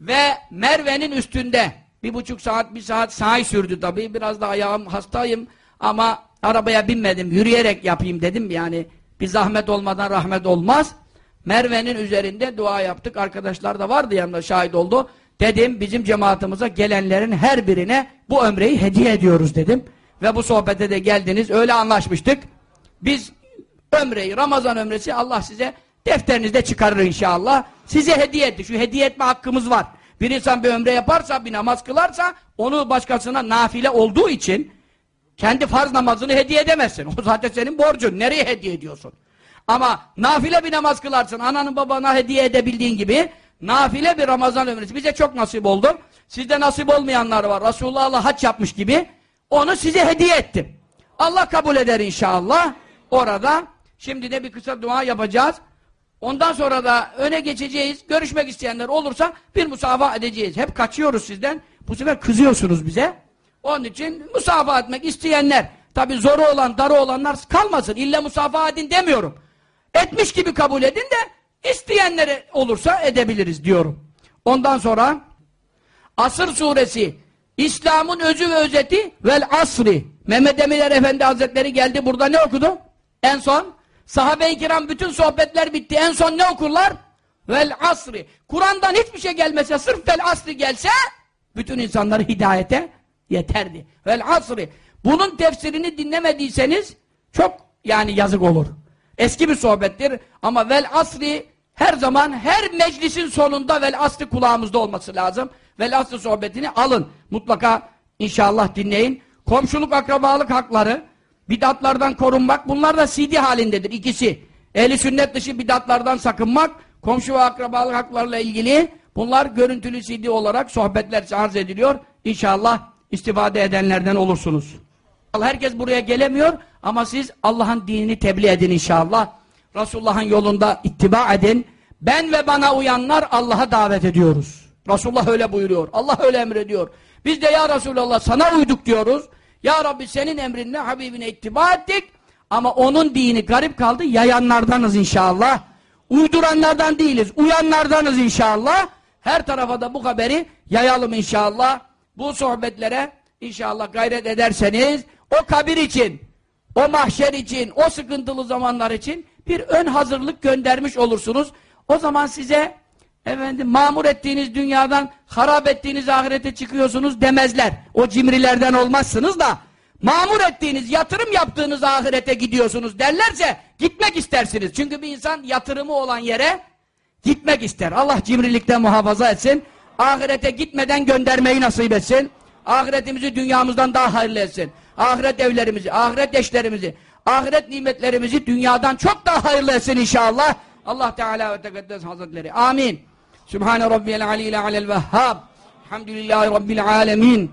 Ve Merve'nin üstünde bir buçuk saat, bir saat sahi sürdü tabii. Biraz da ayağım hastayım ama Arabaya binmedim, yürüyerek yapayım dedim. Yani bir zahmet olmadan rahmet olmaz. Merve'nin üzerinde dua yaptık. Arkadaşlar da vardı yanında şahit oldu. Dedim bizim cemaatimize gelenlerin her birine bu ömreyi hediye ediyoruz dedim. Ve bu sohbete de geldiniz. Öyle anlaşmıştık. Biz ömreyi, Ramazan ömresi Allah size defterinizde çıkarır inşallah. Size hediye etti. Şu hediye etme hakkımız var. Bir insan bir ömre yaparsa, bir namaz kılarsa onu başkasına nafile olduğu için kendi farz namazını hediye edemezsin. [LAUGHS] O zaten senin borcun. Nereye hediye ediyorsun? Ama nafile bir namaz kılarsın. Ananın babana hediye edebildiğin gibi nafile bir Ramazan ömrüsü. Bize çok nasip oldu. Sizde nasip olmayanlar var. Resulullah'la haç yapmış gibi. Onu size hediye ettim. Allah kabul eder inşallah. Orada şimdi de bir kısa dua yapacağız. Ondan sonra da öne geçeceğiz. Görüşmek isteyenler olursa bir musafa edeceğiz. Hep kaçıyoruz sizden. Bu sefer kızıyorsunuz bize. Onun için musafa etmek isteyenler, tabi zoru olan, darı olanlar kalmasın. İlle musafa edin demiyorum. Etmiş gibi kabul edin de isteyenleri olursa edebiliriz diyorum. Ondan sonra Asır suresi İslam'ın özü ve özeti vel asri Mehmet Emiler Efendi Hazretleri geldi burada ne okudu? En son sahabe-i kiram bütün sohbetler bitti. En son ne okurlar? Vel asri. Kur'an'dan hiçbir şey gelmese sırf vel asri gelse bütün insanları hidayete yeterdi. Vel asri. Bunun tefsirini dinlemediyseniz çok yani yazık olur. Eski bir sohbettir ama vel asri her zaman her meclisin sonunda vel asri kulağımızda olması lazım. Vel asri sohbetini alın. Mutlaka inşallah dinleyin. Komşuluk akrabalık hakları, bidatlardan korunmak bunlar da CD halindedir ikisi. Ehli sünnet dışı bidatlardan sakınmak, komşu ve akrabalık haklarıyla ilgili bunlar görüntülü CD olarak sohbetler arz ediliyor. İnşallah istifade edenlerden olursunuz. Herkes buraya gelemiyor ama siz Allah'ın dinini tebliğ edin inşallah. Resulullah'ın yolunda ittiba edin. Ben ve bana uyanlar Allah'a davet ediyoruz. Resulullah öyle buyuruyor. Allah öyle emrediyor. Biz de ya Resulallah sana uyduk diyoruz. Ya Rabbi senin emrinle Habibine ittiba ettik. Ama onun dini garip kaldı. Yayanlardanız inşallah. Uyduranlardan değiliz. Uyanlardanız inşallah. Her tarafa da bu haberi yayalım inşallah. Bu sohbetlere inşallah gayret ederseniz o kabir için, o mahşer için, o sıkıntılı zamanlar için bir ön hazırlık göndermiş olursunuz. O zaman size efendim mamur ettiğiniz dünyadan harap ettiğiniz ahirete çıkıyorsunuz demezler. O cimrilerden olmazsınız da mamur ettiğiniz, yatırım yaptığınız ahirete gidiyorsunuz derlerse gitmek istersiniz. Çünkü bir insan yatırımı olan yere gitmek ister. Allah cimrilikten muhafaza etsin. Ahirete gitmeden göndermeyi nasip etsin. Ahiretimizi dünyamızdan daha hayırlı etsin. Ahiret evlerimizi, ahiret eşlerimizi, ahiret nimetlerimizi dünyadan çok daha hayırlı etsin inşallah. Allah Teala ve Tekaddes Hazretleri. Amin. Sübhane Rabbiyel Aliyle Alel Vehhab. Elhamdülillahi Rabbil Alemin.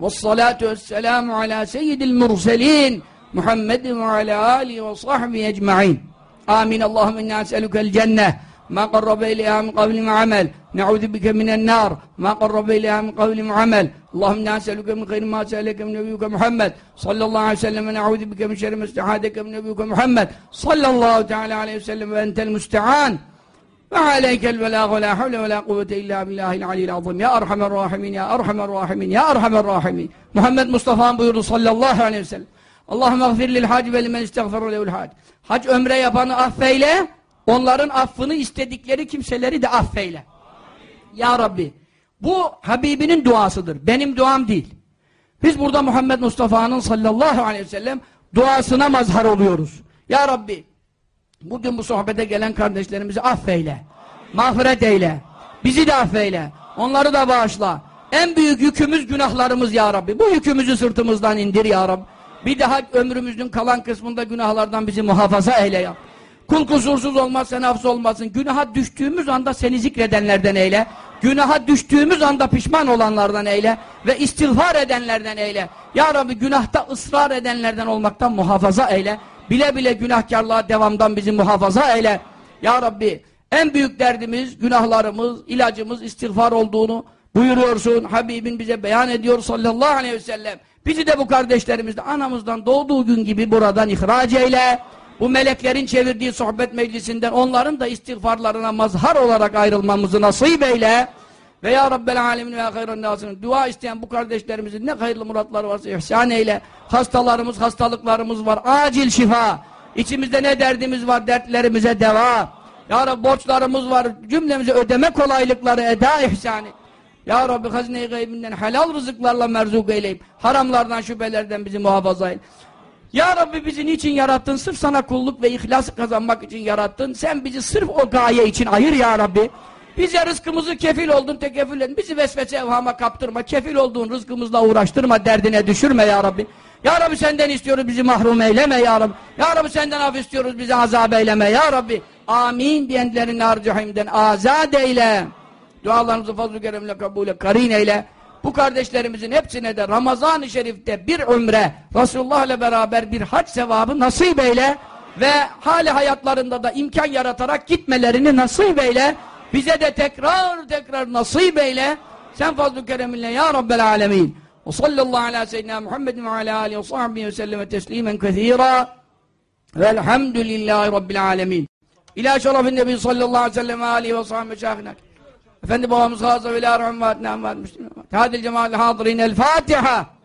Ala seyyidil murselin. Muhammedin ve ala alihi ve sahbihi ecma'in. Amin. Allahümme inna es'elukel cenneh. ما قرب إليها من قول وعمل نعوذ بك من النار ما قرب إليها من قول وعمل اللهم إنا نسألك من خير ما سألك من نبيك محمد صلى الله عليه وسلم ونعوذ بك من شر ما استعاذك من نبيك محمد صلى الله تعالى عليه وسلم وأنت المستعان وعليك البلاغ ولا حول ولا قوة إلا بالله العلي العظيم يا أرحم الراحمين يا أرحم الراحمين يا أرحم الراحمين محمد مصطفى buyurdu sallallahu aleyhi ve sellem Allahümme gfir lil hac ve limen istagfiru lehul hac Hac ömre yapanı affeyle Onların affını istedikleri kimseleri de affeyle. Ya Rabbi, bu Habibinin duasıdır. Benim duam değil. Biz burada Muhammed Mustafa'nın sallallahu aleyhi ve sellem duasına mazhar oluyoruz. Ya Rabbi, bugün bu sohbete gelen kardeşlerimizi affeyle. Mağfiret eyle. Bizi de affeyle. Onları da bağışla. En büyük yükümüz günahlarımız ya Rabbi. Bu yükümüzü sırtımızdan indir ya Rabbi. Bir daha ömrümüzün kalan kısmında günahlardan bizi muhafaza eyle ya. Kul kusursuz olmaz, sen hafız olmasın. Günaha düştüğümüz anda seni zikredenlerden eyle. Günaha düştüğümüz anda pişman olanlardan eyle. Ve istiğfar edenlerden eyle. Ya Rabbi günahta ısrar edenlerden olmaktan muhafaza eyle. Bile bile günahkarlığa devamdan bizi muhafaza eyle. Ya Rabbi en büyük derdimiz, günahlarımız, ilacımız istiğfar olduğunu buyuruyorsun. Habibin bize beyan ediyor sallallahu aleyhi ve sellem. Bizi de bu kardeşlerimiz de anamızdan doğduğu gün gibi buradan ihraç eyle bu meleklerin çevirdiği sohbet meclisinden onların da istiğfarlarına mazhar olarak ayrılmamızı nasip eyle. Ve ya Rabbel alemin ve hayran nasının dua isteyen bu kardeşlerimizin ne hayırlı muratları varsa ihsan eyle. Hastalarımız, hastalıklarımız var. Acil şifa. İçimizde ne derdimiz var, dertlerimize deva. Ya Rabbi borçlarımız var. Cümlemize ödeme kolaylıkları eda ihsanı. Ya Rabbi hazine-i gaybinden helal rızıklarla merzuk eyleyip haramlardan şüphelerden bizi muhafaza eyle. Ya Rabbi bizi niçin yarattın? Sırf sana kulluk ve ihlas kazanmak için yarattın. Sen bizi sırf o gaye için ayır ya Rabbi. Bize rızkımızı kefil oldun, tekefül edin. Bizi vesvese evhama kaptırma. Kefil olduğun rızkımızla uğraştırma, derdine düşürme ya Rabbi. Ya Rabbi senden istiyoruz bizi mahrum eyleme ya Rabbi. Ya Rabbi senden af istiyoruz bizi azap eyleme ya Rabbi. Amin diyenlerin nar azad eyle. Dualarımızı fazl-ı keremle kabul et, karin eyle. Bu kardeşlerimizin hepsine de Ramazan-ı Şerif'te bir ömre Resulullah ile beraber bir hac sevabı nasip eyle ve hali hayatlarında da imkan yaratarak gitmelerini nasip eyle. Bize de tekrar tekrar nasip eyle. Sen fazl-ı kereminle ya Rabbel alemin. Ve sallallahu ala seyyidina Muhammedin ve ala alihi ve sahbihi ve selleme teslimen kethira. Velhamdülillahi Rabbil alemin. İlâ şerefin nebi sallallahu aleyhi ve sellem ve alihi ve sahbihi ve şahine. Efendi babamız Hazır ve la rahmet ne var Hadil cemal hadirin el Fatiha.